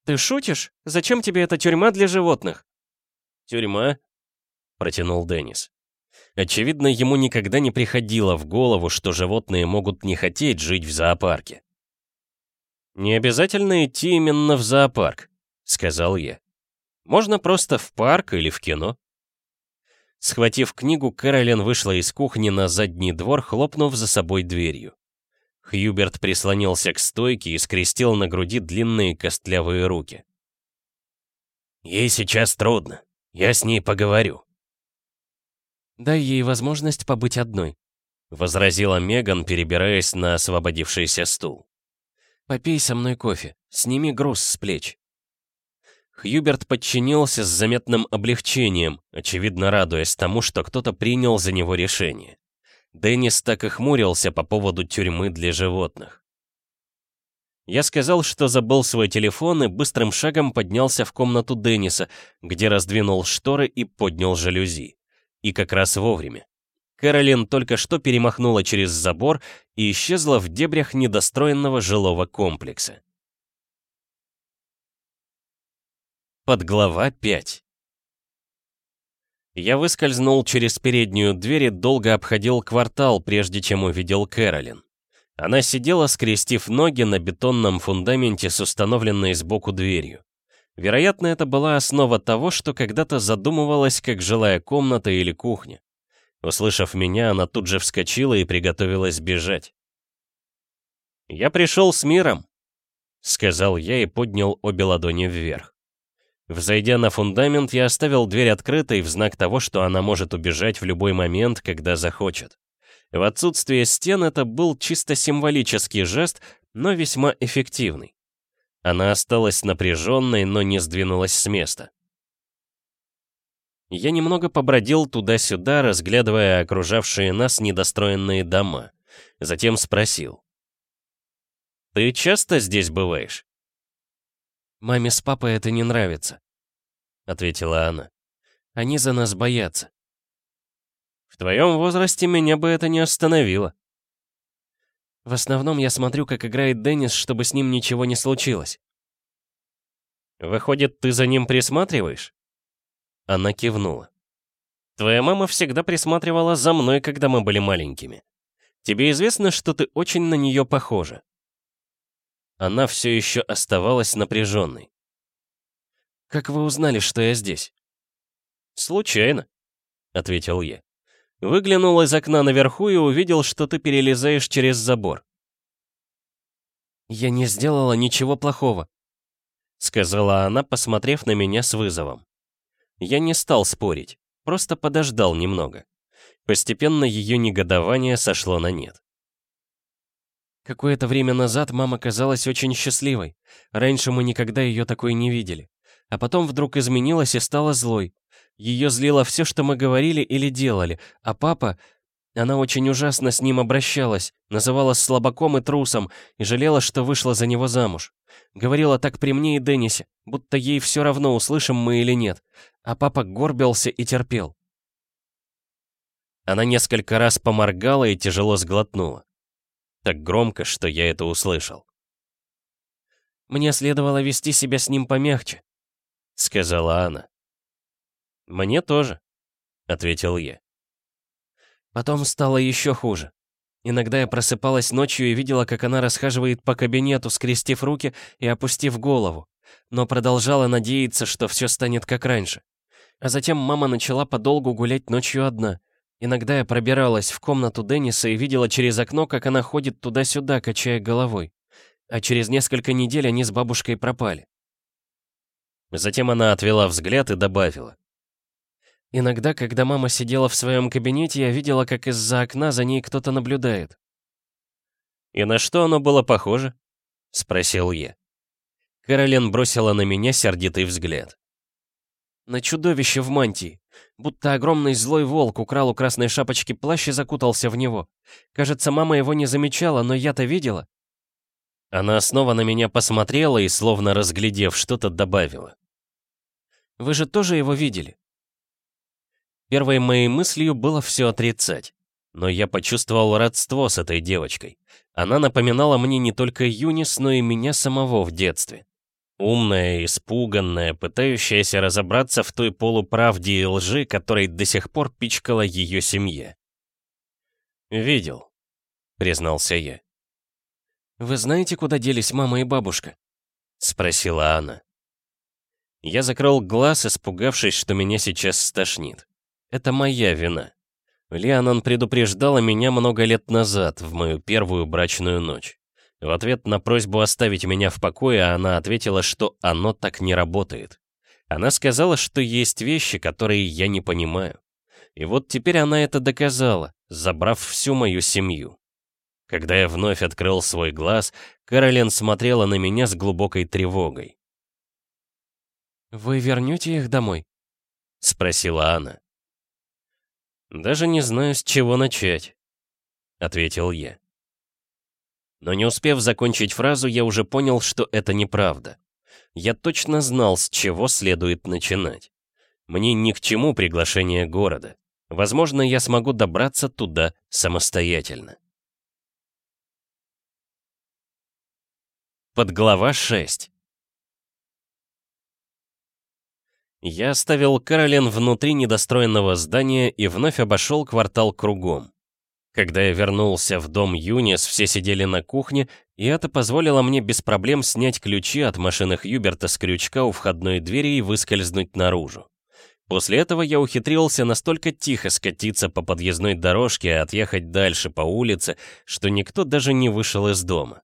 A: «Ты шутишь? Зачем тебе эта тюрьма для животных?» «Тюрьма?» — протянул Деннис. Очевидно, ему никогда не приходило в голову, что животные могут не хотеть жить в зоопарке. «Не обязательно идти именно в зоопарк», — сказал я. «Можно просто в парк или в кино». Схватив книгу, Кэролин вышла из кухни на задний двор, хлопнув за собой дверью. Хьюберт прислонился к стойке и скрестил на груди длинные костлявые руки. «Ей сейчас трудно. Я с ней поговорю». «Дай ей возможность побыть одной», — возразила Меган, перебираясь на освободившийся стул. «Попей со мной кофе, сними груз с плеч». Хьюберт подчинился с заметным облегчением, очевидно радуясь тому, что кто-то принял за него решение. Деннис так и хмурился по поводу тюрьмы для животных. Я сказал, что забыл свой телефон и быстрым шагом поднялся в комнату Денниса, где раздвинул шторы и поднял жалюзи. И как раз вовремя. Кэролин только что перемахнула через забор и исчезла в дебрях недостроенного жилого комплекса. Подглава 5 Я выскользнул через переднюю дверь и долго обходил квартал, прежде чем увидел Кэролин. Она сидела, скрестив ноги на бетонном фундаменте с установленной сбоку дверью. Вероятно, это была основа того, что когда-то задумывалась как жилая комната или кухня. Услышав меня, она тут же вскочила и приготовилась бежать. «Я пришел с миром», — сказал я и поднял обе ладони вверх. Взойдя на фундамент, я оставил дверь открытой в знак того, что она может убежать в любой момент, когда захочет. В отсутствие стен это был чисто символический жест, но весьма эффективный. Она осталась напряженной, но не сдвинулась с места. Я немного побродил туда-сюда, разглядывая окружавшие нас недостроенные дома. Затем спросил. «Ты часто здесь бываешь?»
B: «Маме с папой это не нравится», — ответила она. «Они за нас боятся».
A: «В твоем возрасте меня бы это не остановило».
B: «В основном я смотрю, как играет Деннис, чтобы с ним ничего не случилось».
A: «Выходит, ты за ним присматриваешь?» Она кивнула. «Твоя мама всегда присматривала за мной, когда мы были маленькими. Тебе известно, что ты очень на нее похожа?» Она все еще оставалась напряженной.
B: «Как вы узнали, что я здесь?»
A: «Случайно», — ответил я. Выглянул из окна наверху и увидел, что ты перелезаешь через забор.
B: «Я не сделала ничего плохого», — сказала она, посмотрев на меня с вызовом. Я не стал спорить, просто подождал немного. Постепенно ее негодование сошло на нет. Какое-то время назад мама казалась очень счастливой. Раньше мы никогда ее такой не видели. А потом вдруг изменилась и стала злой. Ее злило все, что мы говорили или делали, а папа... Она очень ужасно с ним обращалась, называла слабаком и трусом и жалела, что вышла за него замуж. Говорила так при мне и Деннисе, будто ей все равно, услышим мы или нет. А папа горбился и терпел. Она несколько раз поморгала и тяжело сглотнула. Так громко, что я это услышал. «Мне следовало вести себя с ним помягче», — сказала она. «Мне тоже», — ответил я. Потом стало еще хуже. Иногда я просыпалась ночью и видела, как она расхаживает по кабинету, скрестив руки и опустив голову, но продолжала надеяться, что все станет как раньше. А затем мама начала подолгу гулять ночью одна. Иногда я пробиралась в комнату Денниса и видела через окно, как она ходит туда-сюда, качая головой. А через несколько недель они с бабушкой пропали. Затем она отвела взгляд и добавила. Иногда, когда мама сидела в своем кабинете, я видела, как из-за окна за ней кто-то наблюдает. «И на что оно было похоже?» — спросил я. Каролин бросила на меня сердитый взгляд. «На чудовище в мантии. Будто огромный злой волк украл у красной шапочки плащ и закутался в него. Кажется, мама его не замечала, но я-то видела». Она снова на меня посмотрела и, словно разглядев что-то, добавила. «Вы же тоже его видели?» Первой моей мыслью было все отрицать. Но я почувствовал родство с этой девочкой. Она напоминала мне не только Юнис, но и меня самого в детстве. Умная, испуганная, пытающаяся разобраться в той полуправде и лжи, которой до сих пор пичкала ее семье. «Видел», — признался я. «Вы знаете, куда делись мама и бабушка?» — спросила она. Я закрыл глаз, испугавшись, что меня сейчас стошнит. Это моя вина. Лианон предупреждала меня много лет назад, в мою первую брачную ночь. В ответ на просьбу оставить меня в покое, она ответила, что оно так не работает. Она сказала, что есть вещи, которые я не понимаю. И вот теперь она это доказала, забрав всю мою семью. Когда я вновь открыл свой глаз, Каролин смотрела на меня с глубокой тревогой. «Вы вернете их домой?» — спросила она. «Даже не знаю, с чего начать», — ответил я. Но не успев закончить фразу, я уже понял, что это неправда. Я точно знал, с чего следует начинать. Мне ни к чему приглашение города. Возможно, я смогу добраться туда самостоятельно. Подглава 6 Я оставил Каролин внутри недостроенного здания и вновь обошел квартал кругом. Когда я вернулся в дом Юнис, все сидели на кухне, и это позволило мне без проблем снять ключи от машины Хьюберта с крючка у входной двери и выскользнуть наружу. После этого я ухитрился настолько тихо скатиться по подъездной дорожке и отъехать дальше по улице, что никто даже не вышел из дома.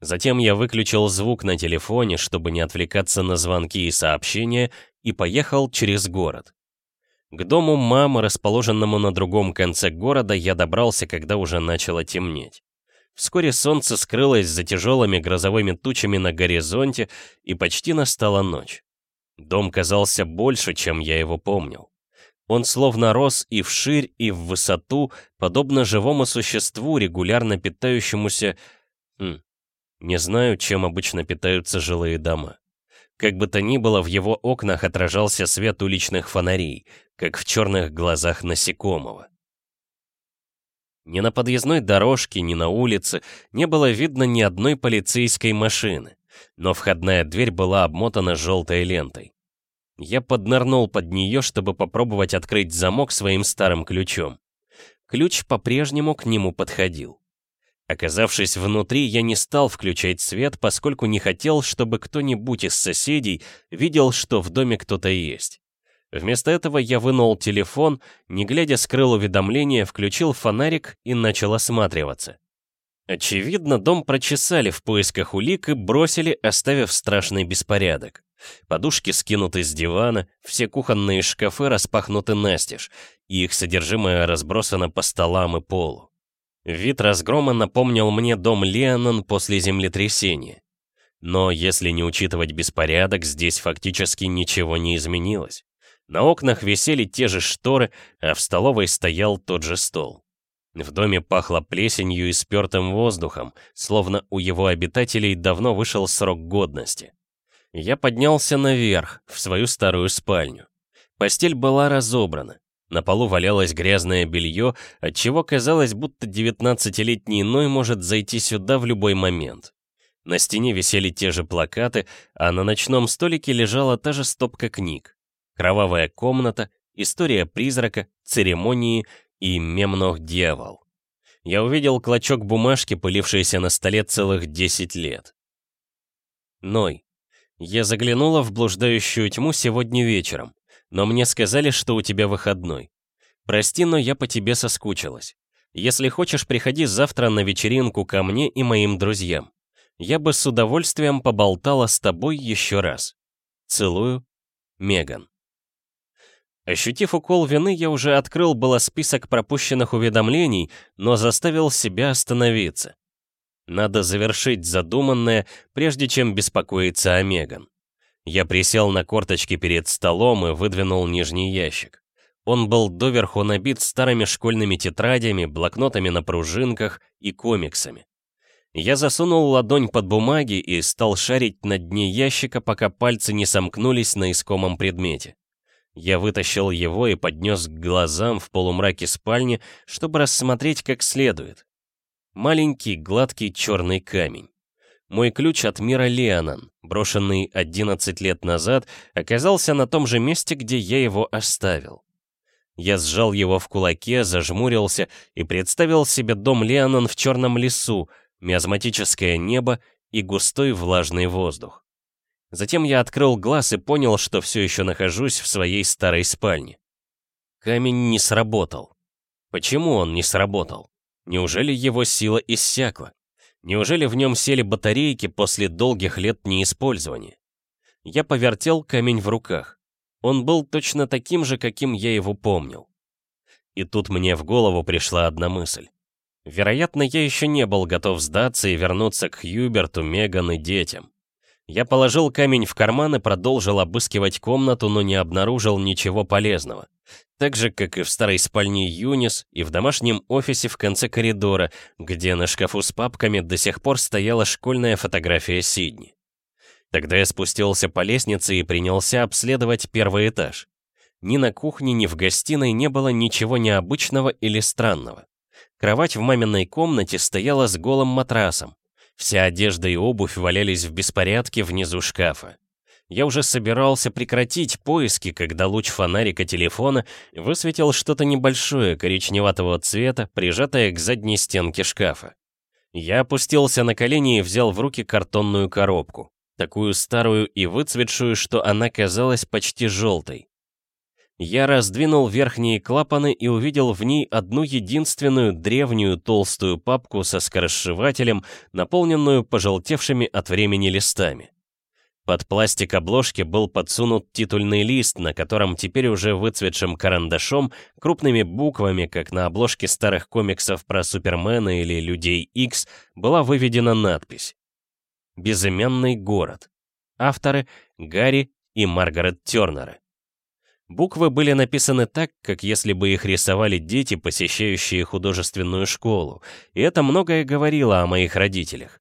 A: Затем я выключил звук на телефоне, чтобы не отвлекаться на звонки и сообщения, и поехал через город. К дому мамы, расположенному на другом конце города, я добрался, когда уже начало темнеть. Вскоре солнце скрылось за тяжелыми грозовыми тучами на горизонте, и почти настала ночь. Дом казался больше, чем я его помнил. Он словно рос и вширь, и в высоту, подобно живому существу, регулярно питающемуся... Хм, не знаю, чем обычно питаются жилые дома. Как бы то ни было, в его окнах отражался свет уличных фонарей, как в черных глазах насекомого. Ни на подъездной дорожке, ни на улице не было видно ни одной полицейской машины, но входная дверь была обмотана желтой лентой. Я поднырнул под нее, чтобы попробовать открыть замок своим старым ключом. Ключ по-прежнему к нему подходил. Оказавшись внутри, я не стал включать свет, поскольку не хотел, чтобы кто-нибудь из соседей видел, что в доме кто-то есть. Вместо этого я вынул телефон, не глядя скрыл уведомление, включил фонарик и начал осматриваться. Очевидно, дом прочесали в поисках улик и бросили, оставив страшный беспорядок. Подушки скинуты с дивана, все кухонные шкафы распахнуты настежь, и их содержимое разбросано по столам и полу. Вид разгрома напомнил мне дом Леонон после землетрясения. Но если не учитывать беспорядок, здесь фактически ничего не изменилось. На окнах висели те же шторы, а в столовой стоял тот же стол. В доме пахло плесенью и спёртым воздухом, словно у его обитателей давно вышел срок годности. Я поднялся наверх, в свою старую спальню. Постель была разобрана. На полу валялось грязное белье, отчего казалось, будто 19-летний Ной может зайти сюда в любой момент. На стене висели те же плакаты, а на ночном столике лежала та же стопка книг. «Кровавая комната», «История призрака», «Церемонии» и «Мемнох дьявол». Я увидел клочок бумажки, пылившийся на столе целых 10 лет. Ной. Я заглянула в блуждающую тьму сегодня вечером но мне сказали, что у тебя выходной. Прости, но я по тебе соскучилась. Если хочешь, приходи завтра на вечеринку ко мне и моим друзьям. Я бы с удовольствием поболтала с тобой еще раз. Целую, Меган. Ощутив укол вины, я уже открыл было список пропущенных уведомлений, но заставил себя остановиться. Надо завершить задуманное, прежде чем беспокоиться о Меган. Я присел на корточки перед столом и выдвинул нижний ящик. Он был доверху набит старыми школьными тетрадями, блокнотами на пружинках и комиксами. Я засунул ладонь под бумаги и стал шарить на дне ящика, пока пальцы не сомкнулись на искомом предмете. Я вытащил его и поднес к глазам в полумраке спальни, чтобы рассмотреть как следует. Маленький гладкий черный камень. Мой ключ от мира Леонан, брошенный 11 лет назад, оказался на том же месте, где я его оставил. Я сжал его в кулаке, зажмурился и представил себе дом Леонан в черном лесу, миазматическое небо и густой влажный воздух. Затем я открыл глаз и понял, что все еще нахожусь в своей старой спальне. Камень не сработал. Почему он не сработал? Неужели его сила иссякла? Неужели в нем сели батарейки после долгих лет неиспользования? Я повертел камень в руках. Он был точно таким же, каким я его помнил. И тут мне в голову пришла одна мысль. Вероятно, я еще не был готов сдаться и вернуться к Хьюберту, Меган и детям. Я положил камень в карман и продолжил обыскивать комнату, но не обнаружил ничего полезного. Так же, как и в старой спальне Юнис и в домашнем офисе в конце коридора, где на шкафу с папками до сих пор стояла школьная фотография Сидни. Тогда я спустился по лестнице и принялся обследовать первый этаж. Ни на кухне, ни в гостиной не было ничего необычного или странного. Кровать в маминой комнате стояла с голым матрасом. Вся одежда и обувь валялись в беспорядке внизу шкафа. Я уже собирался прекратить поиски, когда луч фонарика телефона высветил что-то небольшое коричневатого цвета, прижатое к задней стенке шкафа. Я опустился на колени и взял в руки картонную коробку, такую старую и выцветшую, что она казалась почти желтой. Я раздвинул верхние клапаны и увидел в ней одну единственную древнюю толстую папку со скоросшивателем, наполненную пожелтевшими от времени листами. Под пластик обложки был подсунут титульный лист, на котором теперь уже выцветшим карандашом, крупными буквами, как на обложке старых комиксов про Супермена или Людей Икс, была выведена надпись «Безымянный город». Авторы — Гарри и Маргарет Тернеры. Буквы были написаны так, как если бы их рисовали дети, посещающие художественную школу, и это многое говорило о моих родителях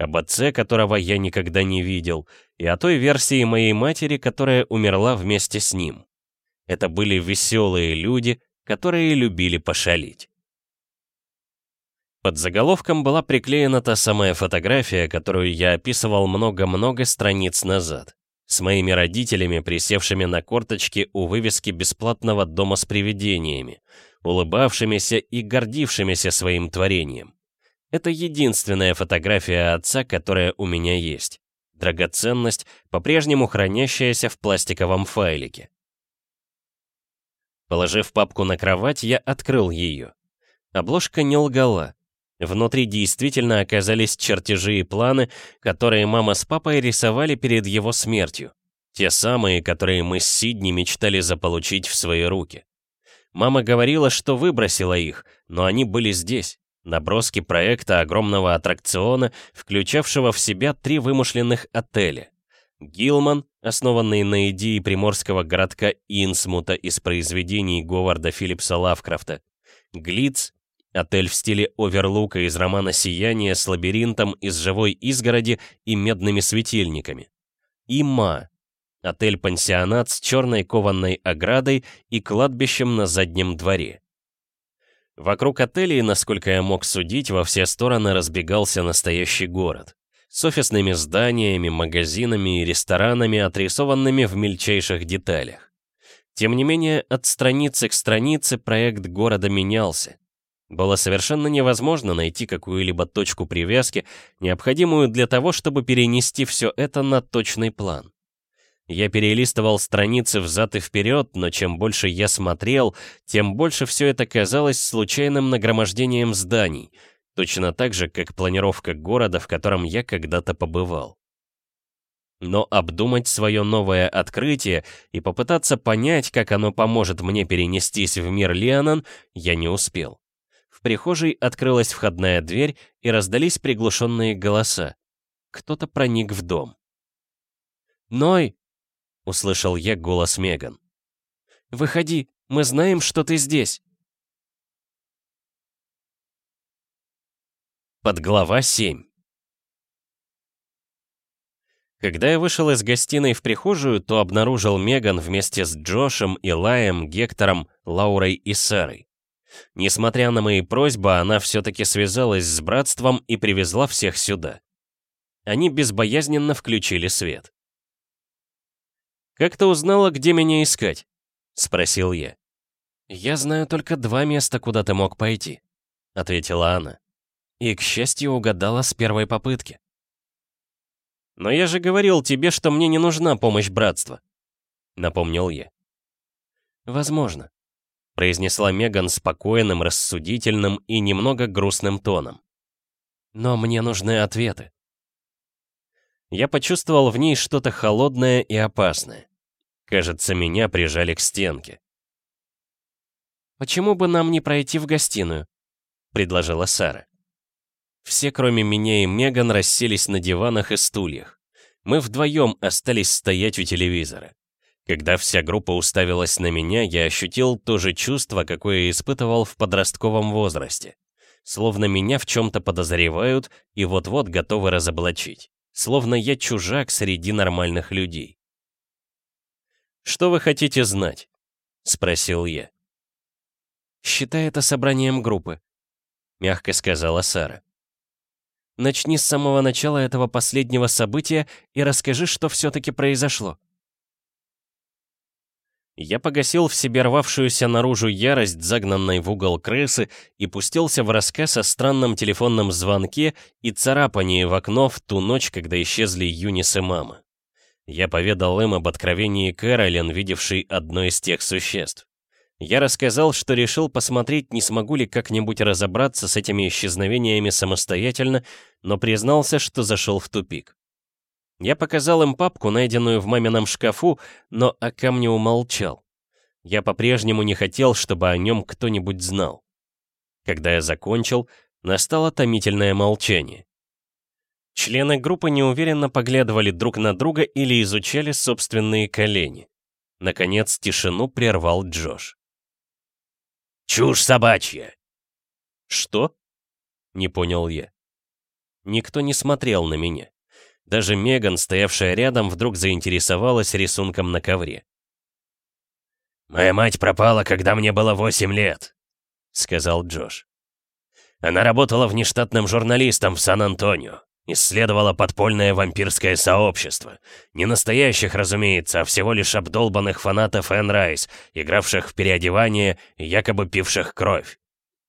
A: об отце, которого я никогда не видел, и о той версии моей матери, которая умерла вместе с ним. Это были веселые люди, которые любили пошалить. Под заголовком была приклеена та самая фотография, которую я описывал много-много страниц назад, с моими родителями, присевшими на корточки у вывески бесплатного дома с привидениями, улыбавшимися и гордившимися своим творением. Это единственная фотография отца, которая у меня есть. Драгоценность, по-прежнему хранящаяся в пластиковом файлике. Положив папку на кровать, я открыл ее. Обложка не лгала. Внутри действительно оказались чертежи и планы, которые мама с папой рисовали перед его смертью. Те самые, которые мы с Сидни мечтали заполучить в свои руки. Мама говорила, что выбросила их, но они были здесь. Наброски проекта огромного аттракциона, включавшего в себя три вымышленных отеля. Гилман, основанный на идее приморского городка Инсмута из произведений Говарда Филлипса Лавкрафта. Глиц, отель в стиле оверлука из романа «Сияние» с лабиринтом из живой изгороди и медными светильниками. И Ма, отель-пансионат с черной кованной оградой и кладбищем на заднем дворе. Вокруг отелей, насколько я мог судить, во все стороны разбегался настоящий город. С офисными зданиями, магазинами и ресторанами, отрисованными в мельчайших деталях. Тем не менее, от страницы к странице проект города менялся. Было совершенно невозможно найти какую-либо точку привязки, необходимую для того, чтобы перенести все это на точный план. Я перелистывал страницы взад и вперед, но чем больше я смотрел, тем больше все это казалось случайным нагромождением зданий, точно так же, как планировка города, в котором я когда-то побывал. Но обдумать свое новое открытие и попытаться понять, как оно поможет мне перенестись в мир Лианан, я не успел. В прихожей открылась входная дверь и раздались приглушенные голоса. Кто-то проник в дом. «Ной!» — услышал я голос Меган. «Выходи, мы знаем, что ты здесь!» Подглава 7 Когда я вышел из гостиной в прихожую, то обнаружил Меган вместе с Джошем, Илаем, Гектором, Лаурой и Сарой. Несмотря на мои просьбы, она все-таки связалась с братством и привезла всех сюда. Они безбоязненно включили свет. «Как ты узнала, где меня искать?» — спросил я. «Я знаю только два места, куда ты мог пойти», — ответила она. И, к счастью, угадала с первой попытки. «Но я же говорил тебе, что мне не нужна помощь братства», — напомнил я. «Возможно», — произнесла Меган спокойным, рассудительным и немного грустным тоном. «Но мне нужны ответы». Я почувствовал в ней что-то холодное и опасное. Кажется, меня прижали к стенке. «Почему бы нам не пройти в гостиную?» — предложила Сара. Все, кроме меня и Меган, расселись на диванах и стульях. Мы вдвоем остались стоять у телевизора. Когда вся группа уставилась на меня, я ощутил то же чувство, какое испытывал в подростковом возрасте. Словно меня в чем-то подозревают и вот-вот готовы разоблачить. Словно я чужак среди нормальных людей. «Что вы хотите знать?» — спросил я. «Считай это собранием группы», — мягко сказала Сара. «Начни с самого начала этого последнего события и расскажи, что все-таки произошло». Я погасил в себе рвавшуюся наружу ярость, загнанной в угол крысы, и пустился в рассказ о странном телефонном звонке и царапании в окно в ту ночь, когда исчезли Юнис и мама. Я поведал им об откровении Кэролин, видевшей одно из тех существ. Я рассказал, что решил посмотреть, не смогу ли как-нибудь разобраться с этими исчезновениями самостоятельно, но признался, что зашел в тупик. Я показал им папку, найденную в мамином шкафу, но о камне умолчал. Я по-прежнему не хотел, чтобы о нем кто-нибудь знал. Когда я закончил, настало томительное молчание. Члены группы неуверенно поглядывали друг на друга или изучали собственные колени. Наконец тишину прервал Джош.
B: «Чушь собачья!»
A: «Что?» — не понял я. Никто не смотрел на меня. Даже Меган, стоявшая рядом, вдруг заинтересовалась рисунком на ковре.
B: «Моя мать пропала, когда мне было восемь лет», — сказал Джош. «Она работала внештатным журналистом в Сан-Антонио. Исследовала подпольное вампирское сообщество. Не настоящих, разумеется, а всего лишь обдолбанных фанатов Энн Райс, игравших в переодевание и якобы пивших кровь.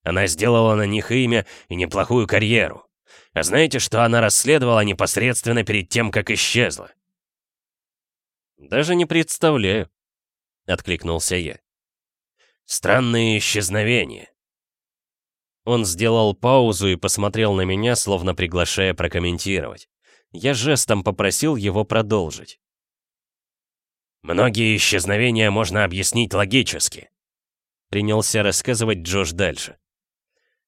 B: Она сделала на них имя и неплохую карьеру. А знаете, что она расследовала непосредственно перед тем, как исчезла?
A: «Даже не представляю», — откликнулся я.
B: «Странные исчезновения».
A: Он сделал паузу и посмотрел на меня, словно приглашая прокомментировать. Я жестом попросил его продолжить.
B: «Многие исчезновения можно объяснить логически», — принялся рассказывать Джош дальше.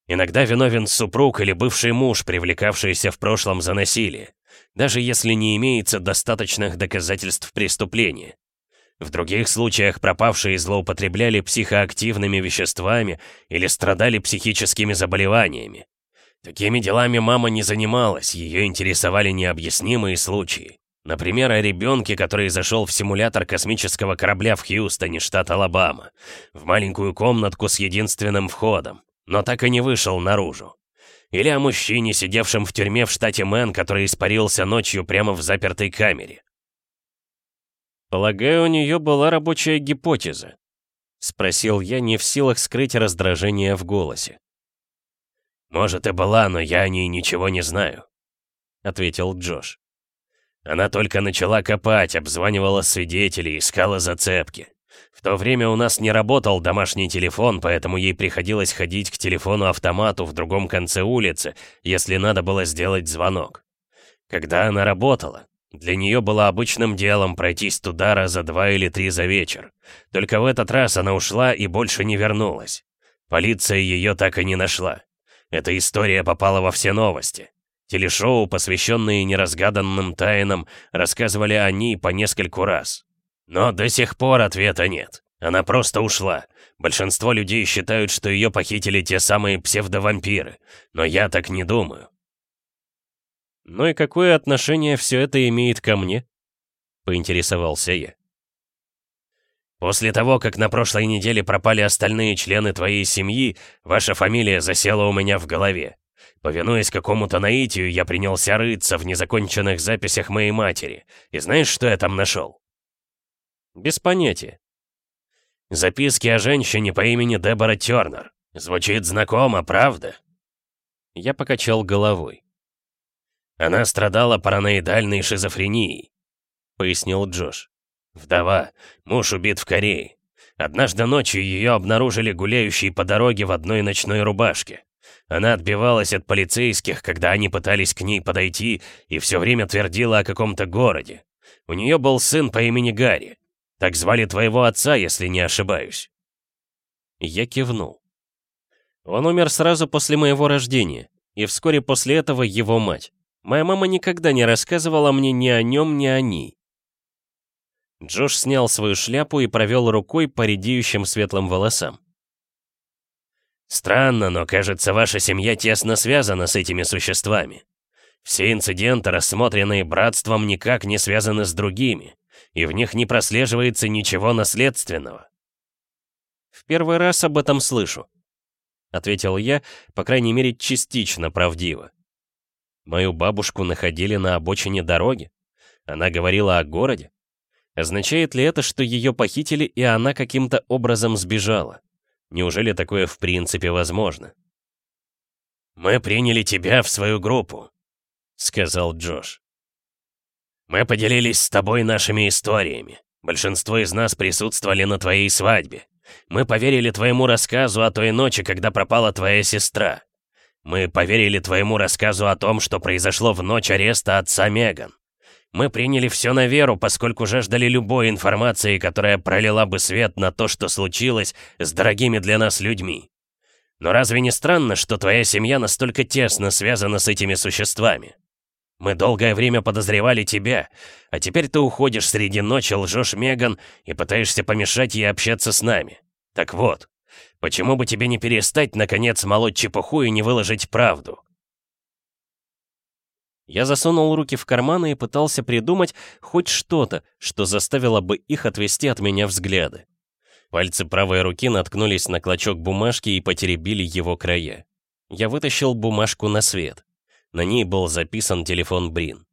B: Иногда виновен супруг или бывший муж, привлекавшийся в прошлом за насилие, даже если не имеется достаточных доказательств преступления. В других случаях пропавшие злоупотребляли психоактивными веществами или страдали психическими заболеваниями. Такими делами мама не занималась, ее интересовали необъяснимые случаи. Например, о ребенке, который зашел в симулятор космического корабля в Хьюстоне, штат Алабама, в маленькую комнатку с единственным входом но так и не вышел наружу. Или о мужчине, сидевшем в тюрьме в штате Мэн, который испарился ночью прямо в запертой камере.
A: «Полагаю, у нее была рабочая гипотеза», — спросил я, не в силах скрыть раздражение в голосе.
B: «Может и была, но я о ней ничего не знаю», — ответил Джош. Она только начала копать, обзванивала свидетелей, искала зацепки. В то время у нас не работал домашний телефон, поэтому ей приходилось ходить к телефону-автомату в другом конце улицы, если надо было сделать звонок. Когда она работала, для нее было обычным делом пройтись туда раза два или три за вечер. Только в этот раз она ушла и больше не вернулась. Полиция ее так и не нашла. Эта история попала во все новости. Телешоу, посвященные неразгаданным тайнам, рассказывали о ней по нескольку раз. Но до сих пор ответа нет. Она просто ушла. Большинство людей считают, что ее похитили те самые псевдовампиры. Но я так не думаю.
A: «Ну и какое отношение все это имеет ко мне?» — поинтересовался я.
B: «После того, как на прошлой неделе пропали остальные члены твоей семьи, ваша фамилия засела у меня в голове. Повинуясь какому-то наитию, я принялся рыться в незаконченных записях моей матери. И знаешь, что я там нашел?»
A: «Без понятия».
B: «Записки о женщине по имени Дебора Тернер. Звучит знакомо, правда?»
A: Я покачал головой.
B: «Она страдала параноидальной шизофренией», — пояснил Джош. «Вдова, муж убит в Корее. Однажды ночью ее обнаружили гуляющей по дороге в одной ночной рубашке. Она отбивалась от полицейских, когда они пытались к ней подойти, и все время твердила о каком-то городе. У нее был сын по имени Гарри. Так звали твоего отца, если не ошибаюсь».
A: Я кивнул. Он умер сразу после моего рождения, и вскоре после этого его мать. Моя мама никогда не рассказывала мне ни о нем, ни о ней. Джош снял свою шляпу и провел рукой по редеющим светлым волосам.
B: «Странно, но кажется, ваша семья тесно связана с этими существами. Все инциденты, рассмотренные братством, никак не связаны с другими и в них не прослеживается ничего наследственного.
A: «В первый раз об этом слышу», — ответил я, по крайней мере, частично правдиво. Мою бабушку находили на обочине дороги. Она говорила о городе. Означает ли это, что ее похитили, и она каким-то образом сбежала? Неужели такое в принципе возможно?
B: «Мы приняли тебя в свою группу», — сказал Джош.
A: Мы поделились с тобой нашими историями. Большинство из нас присутствовали на твоей свадьбе. Мы поверили твоему рассказу о той ночи, когда пропала твоя сестра. Мы поверили твоему рассказу о том, что произошло в ночь ареста отца Меган. Мы приняли все на веру, поскольку жаждали любой информации, которая пролила бы свет на то, что случилось с дорогими для нас людьми. Но разве не странно, что твоя семья настолько тесно связана с этими существами? Мы долгое время подозревали тебя, а теперь ты уходишь среди ночи, лжешь Меган и пытаешься помешать ей общаться с нами. Так вот, почему бы тебе не перестать, наконец, молоть чепуху и не выложить правду?»
B: Я засунул руки в карманы и пытался придумать хоть что-то, что заставило бы их отвести от меня взгляды. Пальцы правой руки наткнулись на клочок бумажки и потеребили его края. Я вытащил бумажку на свет. На ней был записан телефон Брин.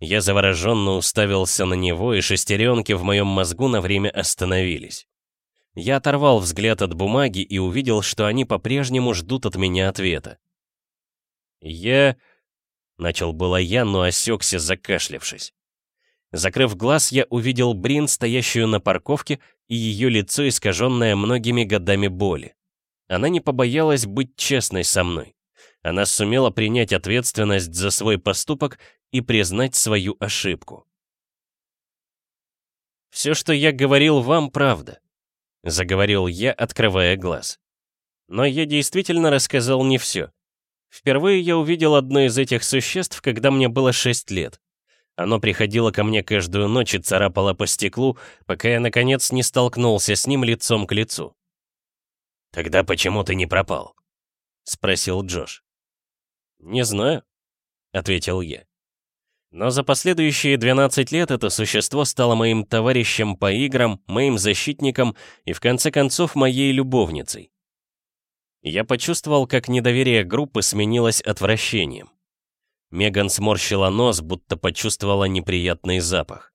B: Я завороженно уставился на него, и шестеренки в моем мозгу на время остановились. Я оторвал взгляд от бумаги и увидел, что они по-прежнему ждут от меня ответа. «Я...» — начал было я, но осекся, закашлявшись. Закрыв глаз, я увидел Брин, стоящую на парковке, и ее лицо, искаженное многими годами боли. Она не побоялась быть честной со мной. Она сумела принять ответственность за свой поступок и признать свою ошибку. «Все, что я говорил вам, правда», — заговорил я, открывая глаз. Но я действительно рассказал не все. Впервые я увидел одно из этих существ, когда мне было 6 лет. Оно приходило ко мне каждую ночь и царапало по стеклу, пока я, наконец, не столкнулся с ним лицом к лицу.
A: «Тогда почему ты не пропал?» — спросил Джош.
B: «Не знаю», — ответил я. Но за последующие 12 лет это существо стало моим товарищем по играм, моим защитником и в конце концов моей любовницей. Я почувствовал, как недоверие группы сменилось отвращением. Меган сморщила нос, будто почувствовала неприятный запах.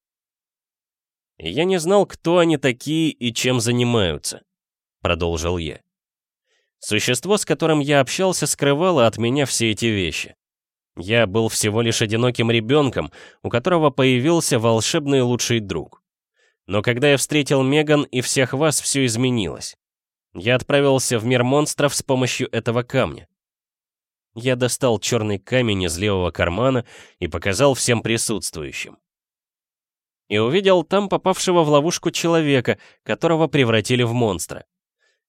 B: «Я не знал, кто они такие и чем занимаются», — продолжил я. Существо, с которым я общался, скрывало от меня все эти вещи. Я был всего лишь одиноким ребенком, у которого появился волшебный лучший друг. Но когда я встретил Меган и всех вас, все изменилось. Я отправился в мир монстров с помощью этого камня. Я достал черный камень из левого кармана и показал всем присутствующим. И увидел там попавшего в ловушку человека, которого превратили в монстра.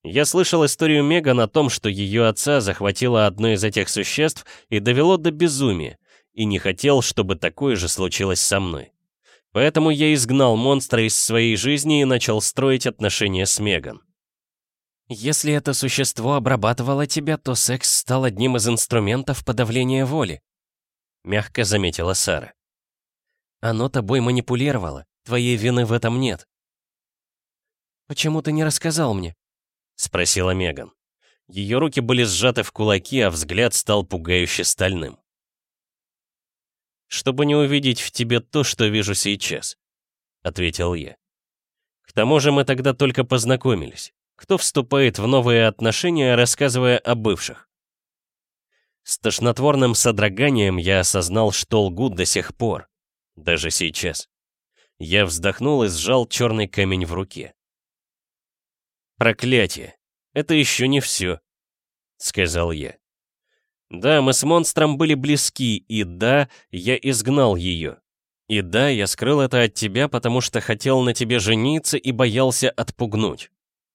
B: Я слышал историю Меган о том, что ее отца захватило одно из этих существ и довело до безумия, и не хотел, чтобы такое же случилось со мной. Поэтому я изгнал монстра из своей жизни и начал строить отношения с Меган. «Если это существо обрабатывало тебя, то секс стал одним из инструментов подавления воли», — мягко заметила Сара. «Оно тобой манипулировало, твоей вины в этом нет». «Почему ты не рассказал мне?» — спросила Меган. Ее руки были сжаты в кулаки, а взгляд стал пугающе стальным. «Чтобы не увидеть в тебе то, что вижу сейчас», — ответил я. «К тому же мы тогда только познакомились. Кто вступает в новые отношения, рассказывая о бывших?» С тошнотворным содроганием я осознал, что лгу до сих пор, даже сейчас. Я вздохнул и сжал черный камень в руке. «Проклятие! Это еще не все», — сказал я. «Да, мы с монстром были близки, и да, я изгнал ее. И да, я скрыл это от тебя, потому что хотел на тебе жениться и боялся отпугнуть.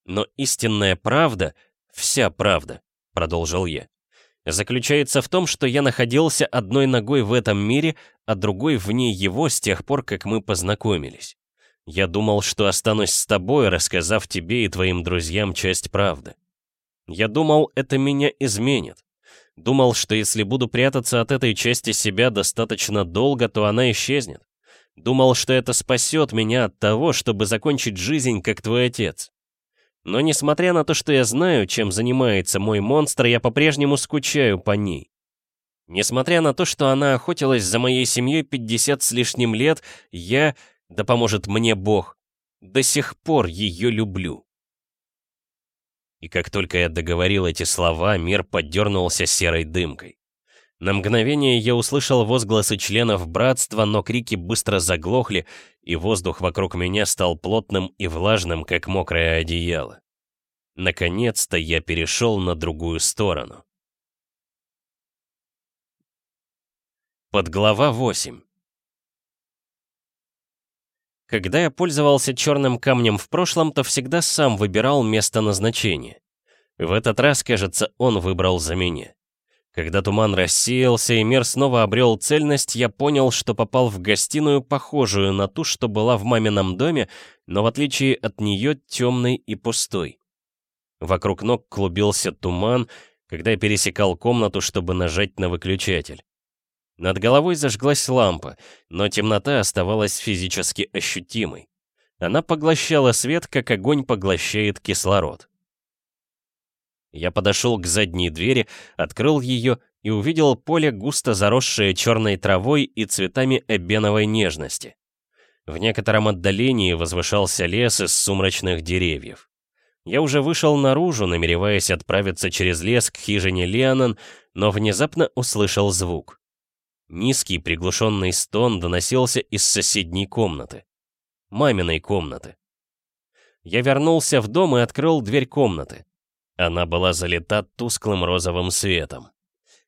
B: Но истинная правда, вся правда, — продолжил я, — заключается в том, что я находился одной ногой в этом мире, а другой вне его с тех пор, как мы познакомились. Я думал, что останусь с тобой, рассказав тебе и твоим друзьям часть правды. Я думал, это меня изменит. Думал, что если буду прятаться от этой части себя достаточно долго, то она исчезнет. Думал, что это спасет меня от того, чтобы закончить жизнь, как твой отец. Но несмотря на то, что я знаю, чем занимается мой монстр, я по-прежнему скучаю по ней. Несмотря на то, что она охотилась за моей семьей 50 с лишним лет, я да поможет мне Бог, до сих пор ее люблю. И как только я договорил эти слова, мир поддернулся серой дымкой.
A: На мгновение я услышал возгласы членов братства, но крики быстро заглохли, и воздух вокруг меня стал плотным и влажным, как мокрое одеяло. Наконец-то я перешел на другую сторону. Подглава 8 Когда я пользовался черным камнем в прошлом, то всегда сам выбирал место назначения. В этот раз, кажется, он выбрал за меня. Когда туман рассеялся и мир снова обрел цельность, я понял, что попал в гостиную, похожую на ту, что была в мамином доме, но в отличие от нее темной и пустой. Вокруг ног клубился туман, когда я пересекал комнату, чтобы нажать на выключатель. Над головой зажглась лампа, но темнота оставалась физически ощутимой. Она поглощала свет, как огонь поглощает кислород. Я подошел к задней двери, открыл ее и увидел поле, густо заросшее черной травой и цветами эбеновой нежности. В некотором отдалении возвышался лес из сумрачных деревьев. Я уже вышел наружу, намереваясь отправиться через лес к хижине Леонан, но внезапно услышал звук. Низкий приглушенный стон доносился из соседней комнаты. Маминой комнаты. Я вернулся в дом и открыл дверь комнаты. Она была залита тусклым розовым светом.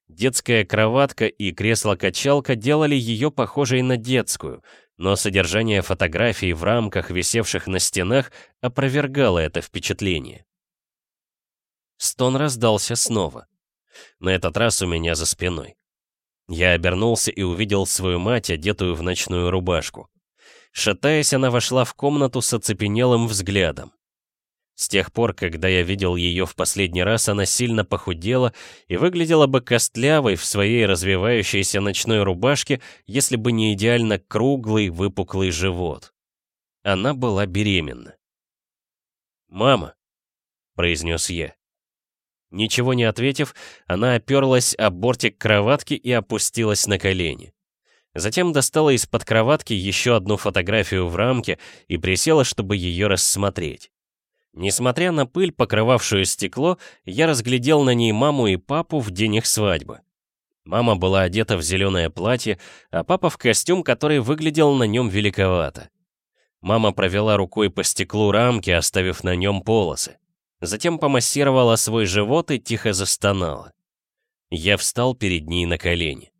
A: Детская кроватка и кресло-качалка делали ее похожей на детскую, но содержание фотографий в рамках, висевших на стенах, опровергало это впечатление. Стон раздался снова. На этот раз у меня за спиной. Я обернулся и увидел свою мать, одетую в ночную рубашку. Шатаясь, она вошла в комнату с оцепенелым взглядом. С тех пор, когда я видел ее в последний раз, она сильно похудела и выглядела бы костлявой в своей развивающейся ночной рубашке, если бы не идеально круглый выпуклый живот. Она была беременна. «Мама», — произнес я. Ничего не ответив, она оперлась о бортик кроватки и опустилась на колени. Затем достала из-под кроватки еще одну фотографию в рамке и присела, чтобы ее рассмотреть. Несмотря на пыль, покрывавшую стекло, я разглядел на ней маму и папу в день их свадьбы. Мама была одета в зеленое платье, а папа в костюм, который выглядел на нем великовато. Мама провела рукой по стеклу рамки, оставив на нем полосы. Затем помассировала свой живот и тихо застонала. Я встал перед ней на колени.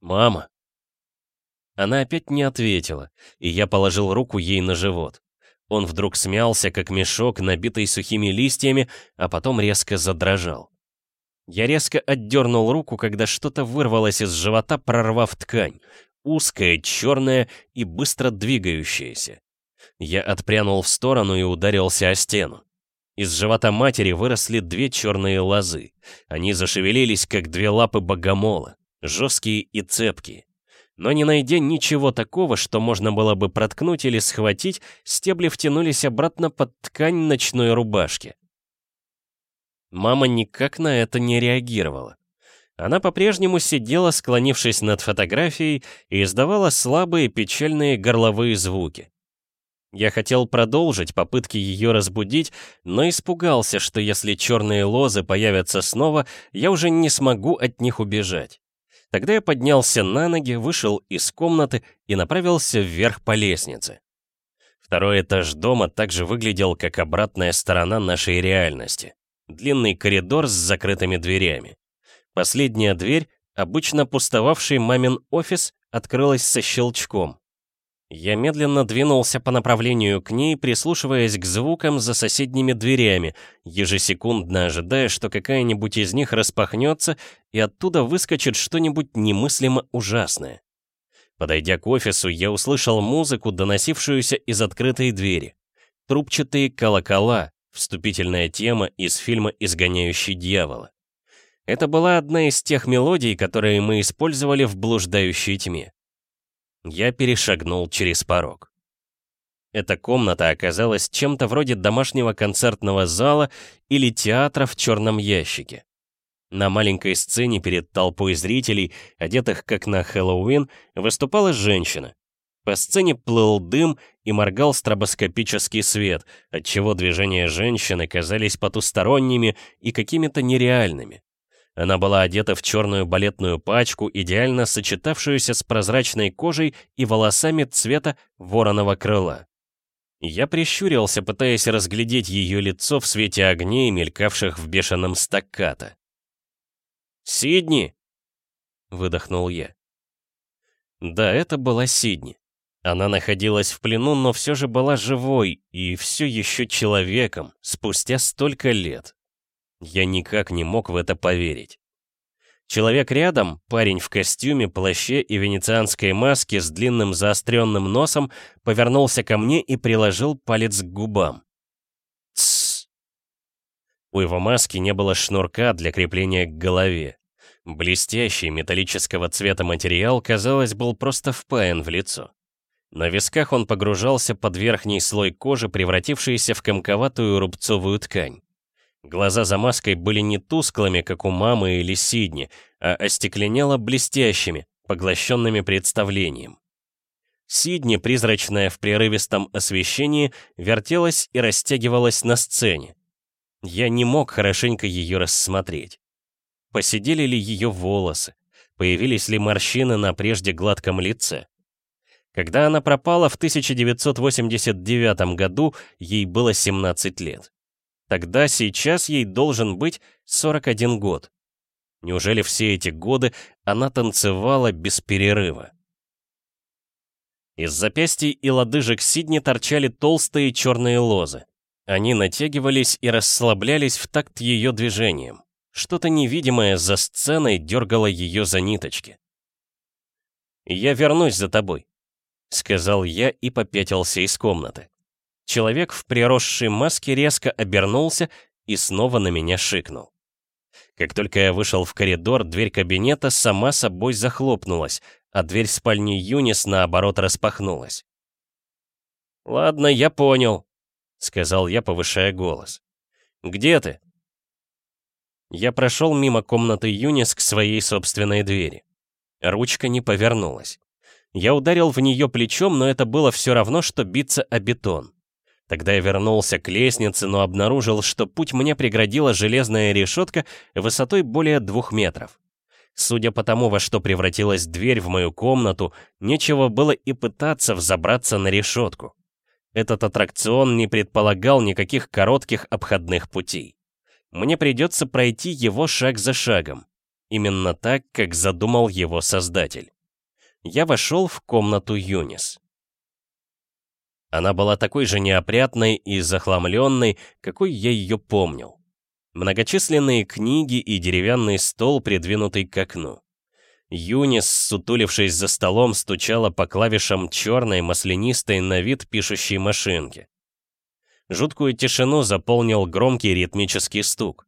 A: «Мама!» Она опять не ответила, и я положил руку ей на живот. Он вдруг смялся, как мешок, набитый сухими листьями, а потом резко задрожал. Я резко отдернул руку, когда что-то вырвалось из живота, прорвав ткань. Узкая, черная и быстро двигающаяся. Я отпрянул в сторону и ударился о стену. Из живота матери выросли две черные лозы. Они зашевелились, как две лапы богомола, жесткие и цепкие но не найдя ничего такого, что можно было бы проткнуть или схватить, стебли втянулись обратно под ткань ночной рубашки. Мама никак на это не реагировала. Она по-прежнему сидела, склонившись над фотографией, и издавала слабые печальные горловые звуки. Я хотел продолжить попытки ее разбудить, но испугался, что если черные лозы появятся снова, я уже не смогу от них убежать. Тогда я поднялся на ноги, вышел из комнаты и направился вверх по лестнице. Второй этаж дома также выглядел как обратная сторона нашей реальности. Длинный коридор с закрытыми дверями. Последняя дверь, обычно пустовавший мамин офис, открылась со щелчком. Я медленно двинулся по направлению к ней, прислушиваясь к звукам за соседними дверями, ежесекундно ожидая, что какая-нибудь из них распахнется, и оттуда выскочит что-нибудь немыслимо ужасное. Подойдя к офису, я услышал музыку, доносившуюся из открытой двери. Трубчатые колокола, вступительная тема из фильма «Изгоняющий дьявола». Это была одна из тех мелодий, которые мы использовали в «Блуждающей тьме». Я перешагнул через порог. Эта комната оказалась чем-то вроде домашнего концертного зала или театра в черном ящике. На маленькой сцене перед толпой зрителей, одетых как на Хэллоуин, выступала женщина. По сцене плыл дым и моргал стробоскопический свет, отчего движения женщины казались потусторонними и какими-то нереальными. Она была одета в черную балетную пачку, идеально сочетавшуюся с прозрачной кожей и волосами цвета вороного крыла. Я прищурился, пытаясь разглядеть ее лицо в свете огней, мелькавших в бешеном стаккато. «Сидни!» — выдохнул я. Да, это была Сидни. Она находилась в плену, но все же была живой и все еще человеком, спустя столько лет. Я никак не мог в это поверить. Человек рядом, парень в костюме, плаще и венецианской маске с длинным заостренным носом, повернулся ко мне и приложил палец к губам. Тссс. У его маски не было шнурка для крепления к голове. Блестящий металлического цвета материал, казалось, был просто впаян в лицо. На висках он погружался под верхний слой кожи, превратившийся в комковатую рубцовую ткань. Глаза за маской были не тусклыми, как у мамы или Сидни, а остекленело блестящими, поглощенными представлением. Сидни, призрачная в прерывистом освещении, вертелась и растягивалась на сцене. Я не мог хорошенько ее рассмотреть. Посидели ли ее волосы? Появились ли морщины на прежде гладком лице? Когда она пропала в 1989 году, ей было 17 лет. Тогда сейчас ей должен быть 41 год. Неужели все эти годы она танцевала без перерыва? Из запястий и лодыжек Сидни торчали толстые черные лозы. Они натягивались и расслаблялись в такт ее движением. Что-то невидимое за сценой дергало ее за ниточки. «Я вернусь за тобой», — сказал я и попятился из комнаты. Человек в приросшей маске резко обернулся и снова на меня шикнул. Как только я вышел в коридор, дверь кабинета сама собой захлопнулась, а дверь спальни Юнис, наоборот, распахнулась. «Ладно, я понял», — сказал я, повышая голос. «Где ты?» Я прошел мимо комнаты Юнис к своей собственной двери. Ручка не повернулась. Я ударил в нее плечом, но это было все равно, что биться о бетон. Тогда я вернулся к лестнице, но обнаружил, что путь мне преградила железная решетка высотой более двух метров. Судя по тому, во что превратилась дверь в мою комнату, нечего было и пытаться взобраться на решетку. Этот аттракцион не предполагал никаких коротких обходных путей. Мне придется пройти его шаг за шагом. Именно так, как задумал его создатель. Я вошел в комнату Юнис. Она была такой же неопрятной и захламленной, какой я ее помнил. Многочисленные книги и деревянный стол, придвинутый к окну. Юнис, сутулившись за столом, стучала по клавишам черной, маслянистой на вид пишущей машинки. Жуткую тишину заполнил громкий ритмический стук.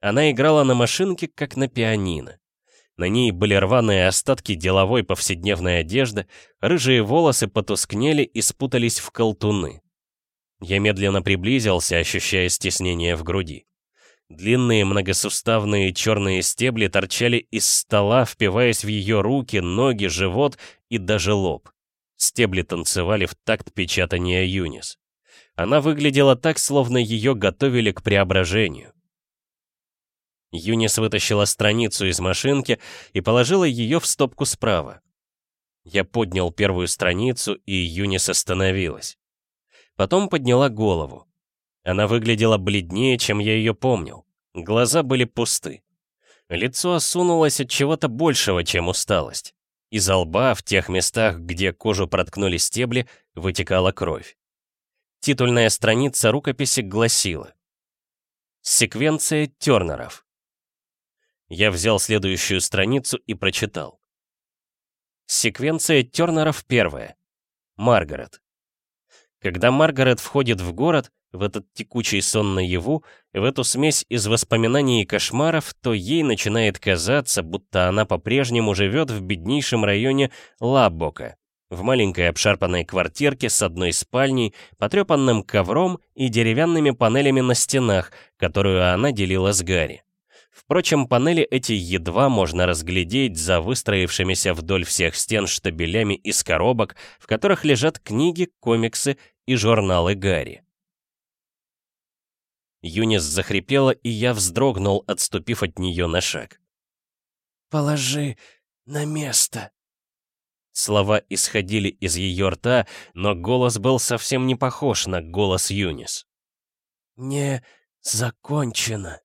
A: Она играла на машинке, как на пианино. На ней были рваные остатки деловой повседневной одежды, рыжие волосы потускнели и спутались в колтуны. Я медленно приблизился, ощущая стеснение в груди. Длинные многосуставные черные стебли торчали из стола, впиваясь в ее руки, ноги, живот и даже лоб. Стебли танцевали в такт печатания Юнис. Она выглядела так, словно ее готовили к преображению. Юнис вытащила страницу из машинки и положила ее в стопку справа. Я поднял первую страницу, и Юнис остановилась. Потом подняла голову. Она выглядела бледнее, чем я ее помнил. Глаза были пусты. Лицо осунулось от чего-то большего, чем усталость. Из лба, в тех местах, где кожу проткнули стебли, вытекала кровь. Титульная страница рукописи гласила «Секвенция Тернеров». Я взял следующую страницу и прочитал. Секвенция Тернеров первая. Маргарет. Когда Маргарет входит в город, в этот текучий сон наяву, в эту смесь из воспоминаний и кошмаров, то ей начинает казаться, будто она по-прежнему живет в беднейшем районе Лаббока, в маленькой обшарпанной квартирке с одной спальней, потрепанным ковром и деревянными панелями на стенах, которую она делила с Гарри. Впрочем, панели эти едва можно разглядеть за выстроившимися вдоль всех стен штабелями из коробок, в которых лежат книги, комиксы и журналы Гарри. Юнис захрипела, и я вздрогнул, отступив от нее на шаг.
B: положи на место».
A: Слова исходили из ее рта, но голос был совсем не похож на голос Юнис.
B: «Не закончено».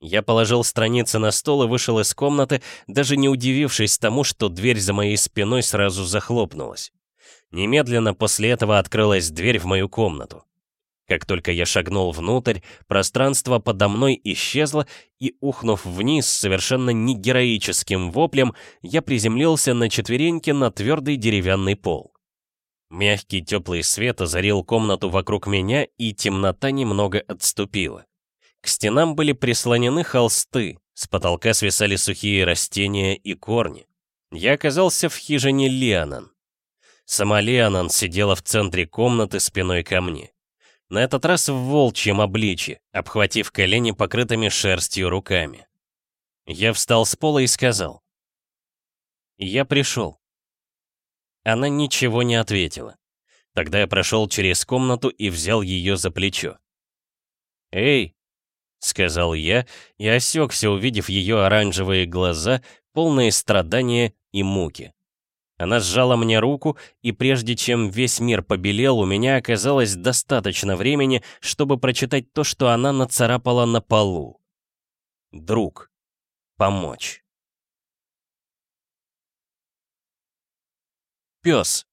A: Я положил страницы на стол и вышел из комнаты, даже не удивившись тому, что дверь за моей спиной сразу захлопнулась. Немедленно после этого открылась дверь в мою комнату. Как только я шагнул внутрь, пространство подо мной исчезло, и, ухнув вниз совершенно не героическим воплем, я приземлился на четвереньки на твердый деревянный пол. Мягкий теплый свет озарил комнату вокруг меня, и темнота немного отступила. К стенам были прислонены холсты, с потолка свисали сухие растения и корни. Я оказался в хижине Лианан. Сама Лианан сидела в центре комнаты спиной ко мне. На этот раз в волчьем обличье, обхватив колени покрытыми шерстью руками. Я встал с пола и сказал. «Я пришел». Она ничего не ответила. Тогда я прошел через комнату и взял ее за плечо. «Эй!» — сказал я и осекся, увидев ее оранжевые глаза, полные страдания и муки. Она сжала мне руку, и прежде чем весь мир побелел, у меня оказалось достаточно времени, чтобы прочитать то, что она нацарапала на полу. Друг. Помочь. Пес.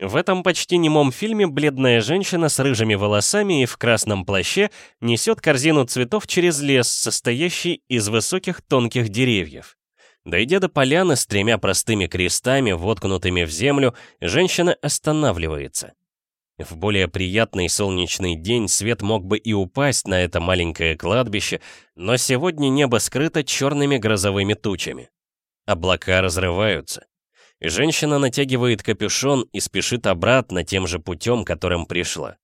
A: В этом почти немом фильме бледная женщина с рыжими волосами и в красном плаще несет корзину цветов через лес, состоящий из высоких тонких деревьев. Дойдя до поляны с тремя простыми крестами, воткнутыми в землю, женщина останавливается. В более приятный солнечный день свет мог бы и упасть на это маленькое кладбище, но сегодня небо скрыто черными грозовыми тучами. Облака разрываются. Женщина натягивает капюшон и спешит обратно тем же путем, которым пришла.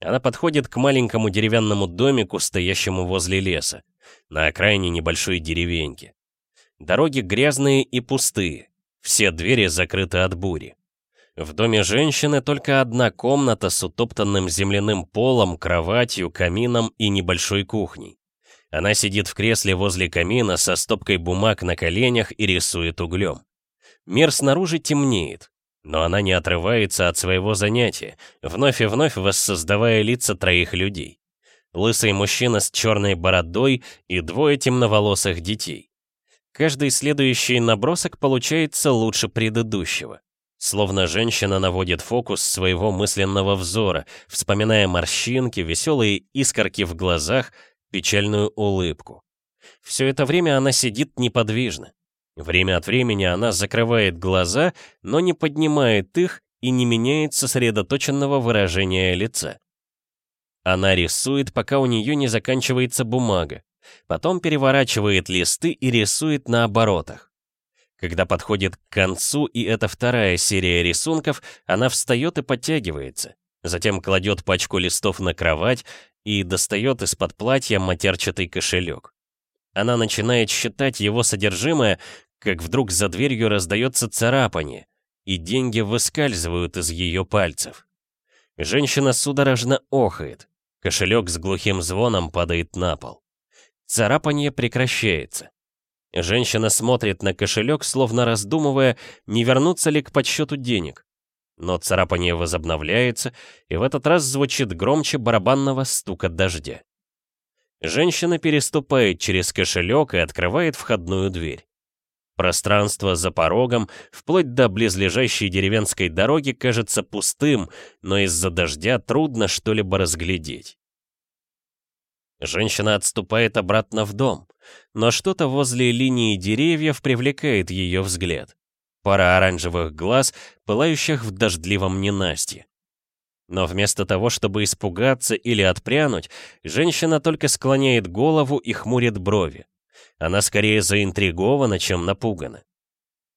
A: Она подходит к маленькому деревянному домику, стоящему возле леса, на окраине небольшой деревеньки. Дороги грязные и пустые. Все двери закрыты от бури. В доме женщины только одна комната с утоптанным земляным полом, кроватью, камином и небольшой кухней. Она сидит в кресле возле камина со стопкой бумаг на коленях и рисует углем. Мир снаружи темнеет, но она не отрывается от своего занятия, вновь и вновь воссоздавая лица троих людей. Лысый мужчина с черной бородой и двое темноволосых детей. Каждый следующий набросок получается лучше предыдущего. Словно женщина наводит фокус своего мысленного взора, вспоминая морщинки, веселые искорки в глазах, печальную улыбку. Все это время она сидит неподвижно. Время от времени она закрывает глаза, но не поднимает их и не меняет сосредоточенного выражения лица. Она рисует, пока у нее не заканчивается бумага. Потом переворачивает листы и рисует на оборотах. Когда подходит к концу, и это вторая серия рисунков, она встает и подтягивается. Затем кладет пачку листов на кровать и достает из-под платья матерчатый кошелек. Она начинает считать его содержимое, как вдруг за дверью раздается царапание, и деньги выскальзывают из ее пальцев. Женщина судорожно охает. Кошелек с глухим звоном падает на пол. Царапание прекращается. Женщина смотрит на кошелек, словно раздумывая, не вернуться ли к подсчету денег. Но царапание возобновляется, и в этот раз звучит громче барабанного стука дождя. Женщина переступает через кошелек и открывает входную дверь. Пространство за порогом, вплоть до близлежащей деревенской дороги, кажется пустым, но из-за дождя трудно что-либо разглядеть. Женщина отступает обратно в дом, но что-то возле линии деревьев привлекает ее взгляд. Пара оранжевых глаз, пылающих в дождливом ненастье. Но вместо того, чтобы испугаться или отпрянуть, женщина только склоняет голову и хмурит брови. Она скорее заинтригована, чем напугана.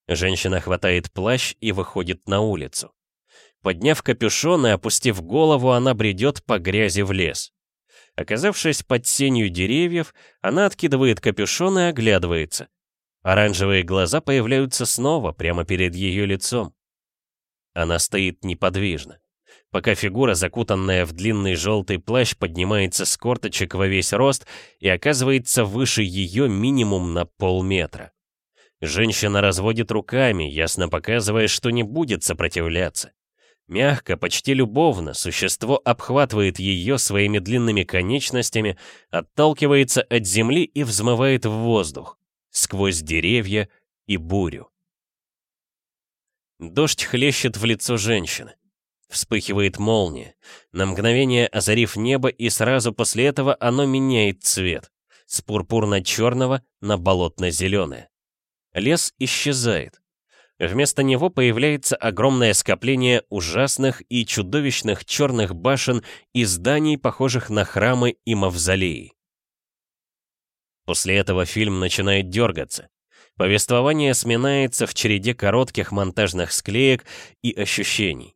A: Женщина хватает плащ и выходит на улицу. Подняв капюшон и опустив голову, она бредет по грязи в лес. Оказавшись под сенью деревьев, она откидывает капюшон и оглядывается. Оранжевые глаза появляются снова, прямо перед ее лицом. Она стоит неподвижно. Пока фигура, закутанная в длинный желтый плащ, поднимается с корточек во весь рост и оказывается выше ее минимум на полметра. Женщина разводит руками, ясно показывая, что не будет сопротивляться. Мягко, почти любовно, существо обхватывает ее своими длинными конечностями, отталкивается от земли и взмывает в воздух, сквозь деревья и бурю. Дождь хлещет в лицо женщины. Вспыхивает молния, на мгновение озарив небо, и сразу после этого оно меняет цвет, с пурпурно-черного на болотно-зеленое. Лес исчезает. Вместо него появляется огромное скопление ужасных и чудовищных черных башен и зданий, похожих на храмы и мавзолеи. После этого фильм начинает дергаться. Повествование сминается в череде коротких монтажных склеек и ощущений.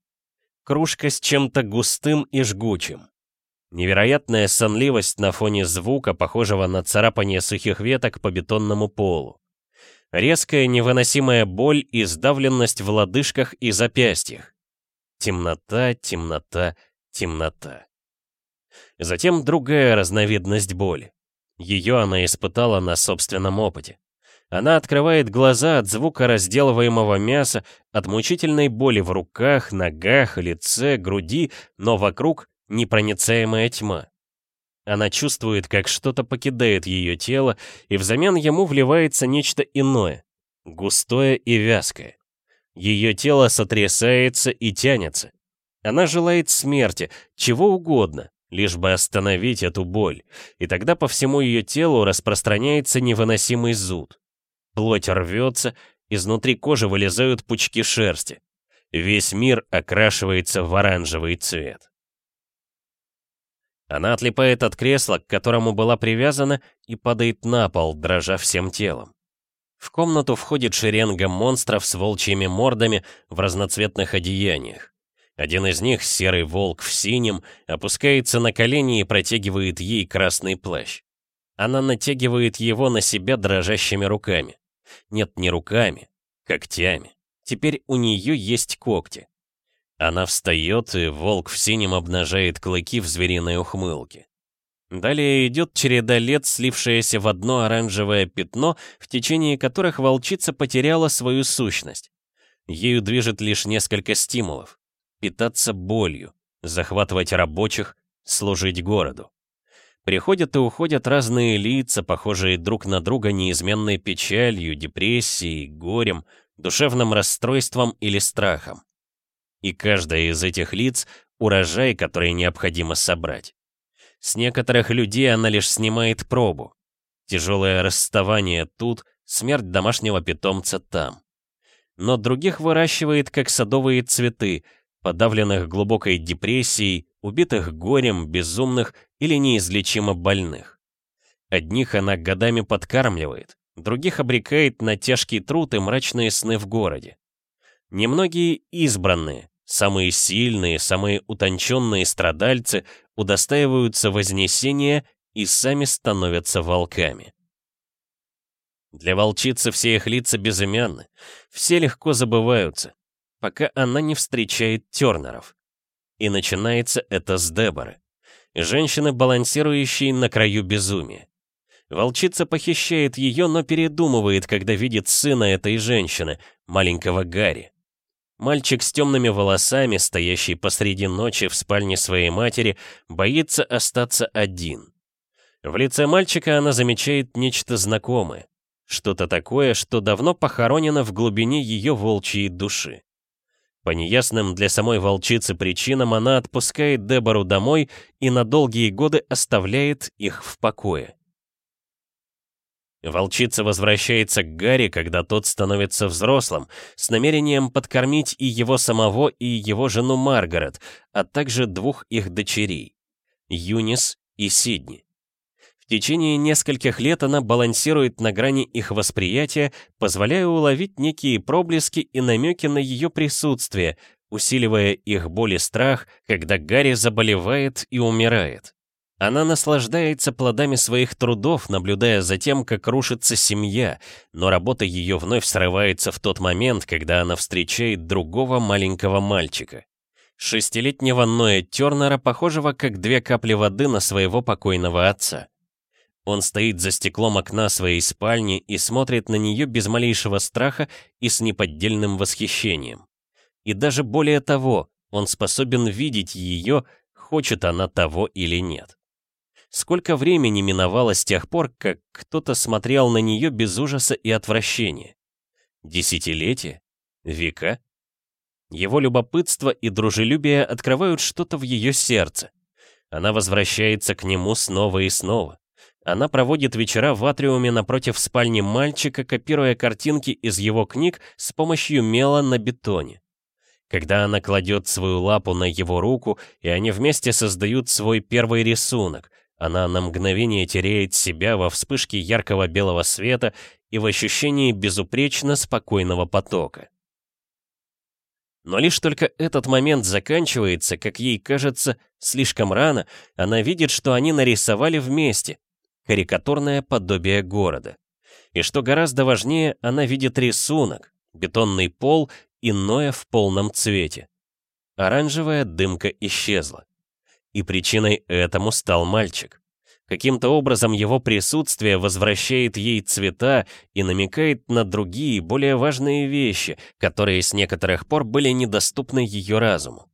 A: Кружка с чем-то густым и жгучим. Невероятная сонливость на фоне звука, похожего на царапание сухих веток по бетонному полу. Резкая невыносимая боль и сдавленность в лодыжках и запястьях. Темнота, темнота, темнота. Затем другая разновидность боли. Ее она испытала на собственном опыте. Она открывает глаза от звука разделываемого мяса, от мучительной боли в руках, ногах, лице, груди, но вокруг непроницаемая тьма. Она чувствует, как что-то покидает ее тело, и взамен ему вливается нечто иное, густое и вязкое. Ее тело сотрясается и тянется. Она желает смерти, чего угодно, лишь бы остановить эту боль, и тогда по всему ее телу распространяется невыносимый зуд. Плоть рвется, изнутри кожи вылезают пучки шерсти. Весь мир окрашивается в оранжевый цвет. Она отлипает от кресла, к которому была привязана, и падает на пол, дрожа всем телом. В комнату входит шеренга монстров с волчьими мордами в разноцветных одеяниях. Один из них, серый волк в синем, опускается на колени и протягивает ей красный плащ. Она натягивает его на себя дрожащими руками. Нет, не руками, когтями. Теперь у нее есть когти. Она встает, и волк в синем обнажает клыки в звериной ухмылке. Далее идет череда лет, слившаяся в одно оранжевое пятно, в течение которых волчица потеряла свою сущность. Ею движет лишь несколько стимулов. Питаться болью, захватывать рабочих, служить городу. Приходят и уходят разные лица, похожие друг на друга неизменной печалью, депрессией, горем, душевным расстройством или страхом. И каждая из этих лиц — урожай, который необходимо собрать. С некоторых людей она лишь снимает пробу. Тяжелое расставание тут, смерть домашнего питомца там. Но других выращивает как садовые цветы, подавленных глубокой депрессией, убитых горем, безумных или неизлечимо больных. Одних она годами подкармливает, других обрекает на тяжкий труд и мрачные сны в городе. Немногие избранные, Самые сильные, самые утонченные страдальцы удостаиваются вознесения и сами становятся волками. Для волчицы все их лица безымянны, все легко забываются, пока она не встречает Тернеров. И начинается это с Деборы, женщины, балансирующей на краю безумия. Волчица похищает ее, но передумывает, когда видит сына этой женщины, маленького Гарри. Мальчик с темными волосами, стоящий посреди ночи в спальне своей матери, боится остаться один. В лице мальчика она замечает нечто знакомое. Что-то такое, что давно похоронено в глубине ее волчьей души. По неясным для самой волчицы причинам она отпускает Дебору домой и на долгие годы оставляет их в покое. Волчица возвращается к Гарри, когда тот становится взрослым, с намерением подкормить и его самого, и его жену Маргарет, а также двух их дочерей — Юнис и Сидни. В течение нескольких лет она балансирует на грани их восприятия, позволяя уловить некие проблески и намеки на ее присутствие, усиливая их боль и страх, когда Гарри заболевает и умирает. Она наслаждается плодами своих трудов, наблюдая за тем, как рушится семья, но работа ее вновь срывается в тот момент, когда она встречает другого маленького мальчика. Шестилетнего Ноя Тернера, похожего как две капли воды на своего покойного отца. Он стоит за стеклом окна своей спальни и смотрит на нее без малейшего страха и с неподдельным восхищением. И даже более того, он способен видеть ее, хочет она того или нет. Сколько времени миновало с тех пор, как кто-то смотрел на нее без ужаса и отвращения? Десятилетия? Века? Его любопытство и дружелюбие открывают что-то в ее сердце. Она возвращается к нему снова и снова. Она проводит вечера в атриуме напротив спальни мальчика, копируя картинки из его книг с помощью мела на бетоне. Когда она кладет свою лапу на его руку, и они вместе создают свой первый рисунок, она на мгновение теряет себя во вспышке яркого белого света и в ощущении безупречно спокойного потока. Но лишь только этот момент заканчивается, как ей кажется, слишком рано, она видит, что они нарисовали вместе, карикатурное подобие города. И что гораздо важнее, она видит рисунок, бетонный пол и Ноя в полном цвете. Оранжевая дымка исчезла. И причиной этому стал мальчик. Каким-то образом его присутствие возвращает ей цвета и намекает на другие, более важные вещи, которые с некоторых пор были недоступны ее разуму.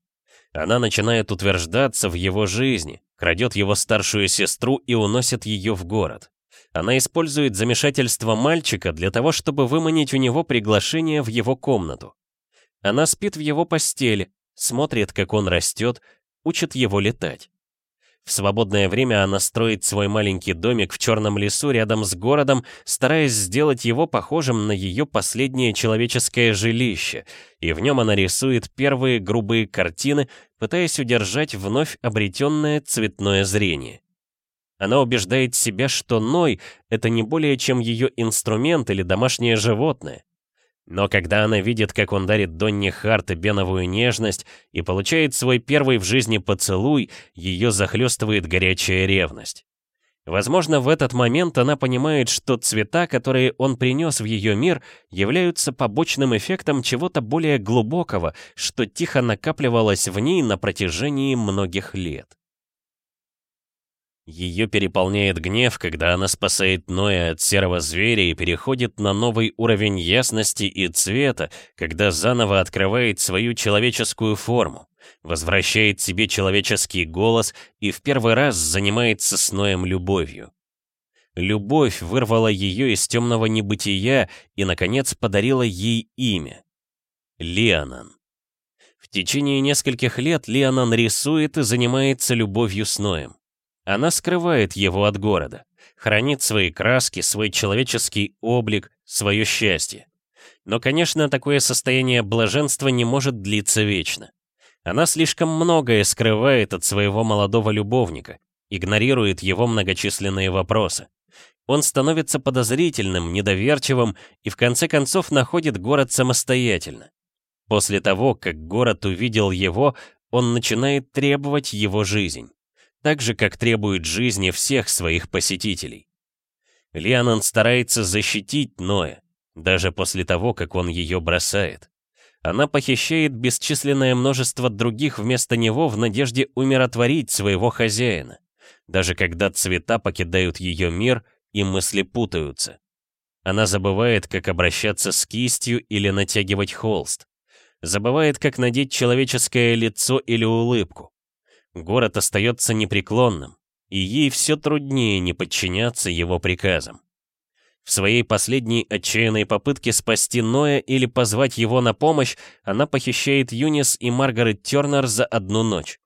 A: Она начинает утверждаться в его жизни, крадет его старшую сестру и уносит ее в город. Она использует замешательство мальчика для того, чтобы выманить у него приглашение в его комнату. Она спит в его постели, смотрит, как он растет, учит его летать. В свободное время она строит свой маленький домик в черном лесу рядом с городом, стараясь сделать его похожим на ее последнее человеческое жилище, и в нем она рисует первые грубые картины, пытаясь удержать вновь обретенное цветное зрение. Она убеждает себя, что Ной — это не более чем ее инструмент или домашнее животное. Но когда она видит, как он дарит Донне Харт беновую нежность и получает свой первый в жизни поцелуй, ее захлестывает горячая ревность. Возможно, в этот момент она понимает, что цвета, которые он принес в ее мир, являются побочным эффектом чего-то более глубокого, что тихо накапливалось в ней на протяжении многих лет. Ее переполняет гнев, когда она спасает Ноя от серого зверя и переходит на новый уровень ясности и цвета, когда заново открывает свою человеческую форму, возвращает себе человеческий голос и в первый раз занимается с Ноем любовью. Любовь вырвала ее из темного небытия и, наконец, подарила ей имя — Лианан. В течение нескольких лет Лианан рисует и занимается любовью с Ноем. Она скрывает его от города, хранит свои краски, свой человеческий облик, свое счастье. Но, конечно, такое состояние блаженства не может длиться вечно. Она слишком многое скрывает от своего молодого любовника, игнорирует его многочисленные вопросы. Он становится подозрительным, недоверчивым и в конце концов находит город самостоятельно. После того, как город увидел его, он начинает требовать его жизнь так же, как требует жизни всех своих посетителей. Лианон старается защитить Ноя, даже после того, как он ее бросает. Она похищает бесчисленное множество других вместо него в надежде умиротворить своего хозяина, даже когда цвета покидают ее мир и мысли путаются. Она забывает, как обращаться с кистью или натягивать холст. Забывает, как надеть человеческое лицо или улыбку. Город остается непреклонным, и ей все труднее не подчиняться его приказам. В своей последней отчаянной попытке спасти Ноя или позвать его на помощь, она похищает Юнис и Маргарет Тернер за одну ночь.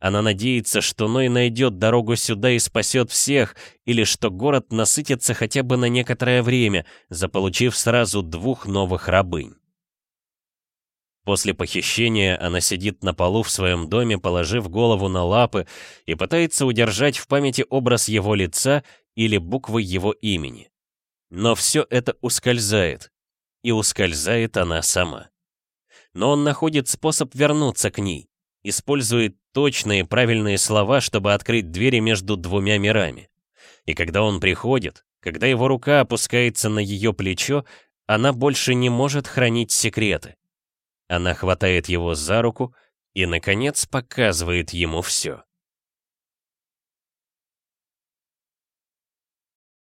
A: Она надеется, что Ной найдет дорогу сюда и спасет всех, или что город насытится хотя бы на некоторое время, заполучив сразу двух новых рабынь. После похищения она сидит на полу в своем доме, положив голову на лапы, и пытается удержать в памяти образ его лица или буквы его имени. Но все это ускользает, и ускользает она сама. Но он находит способ вернуться к ней, использует точные правильные слова, чтобы открыть двери между двумя мирами. И когда он приходит, когда его рука опускается на ее плечо, она больше не может хранить секреты. Она хватает его за руку и, наконец, показывает ему все.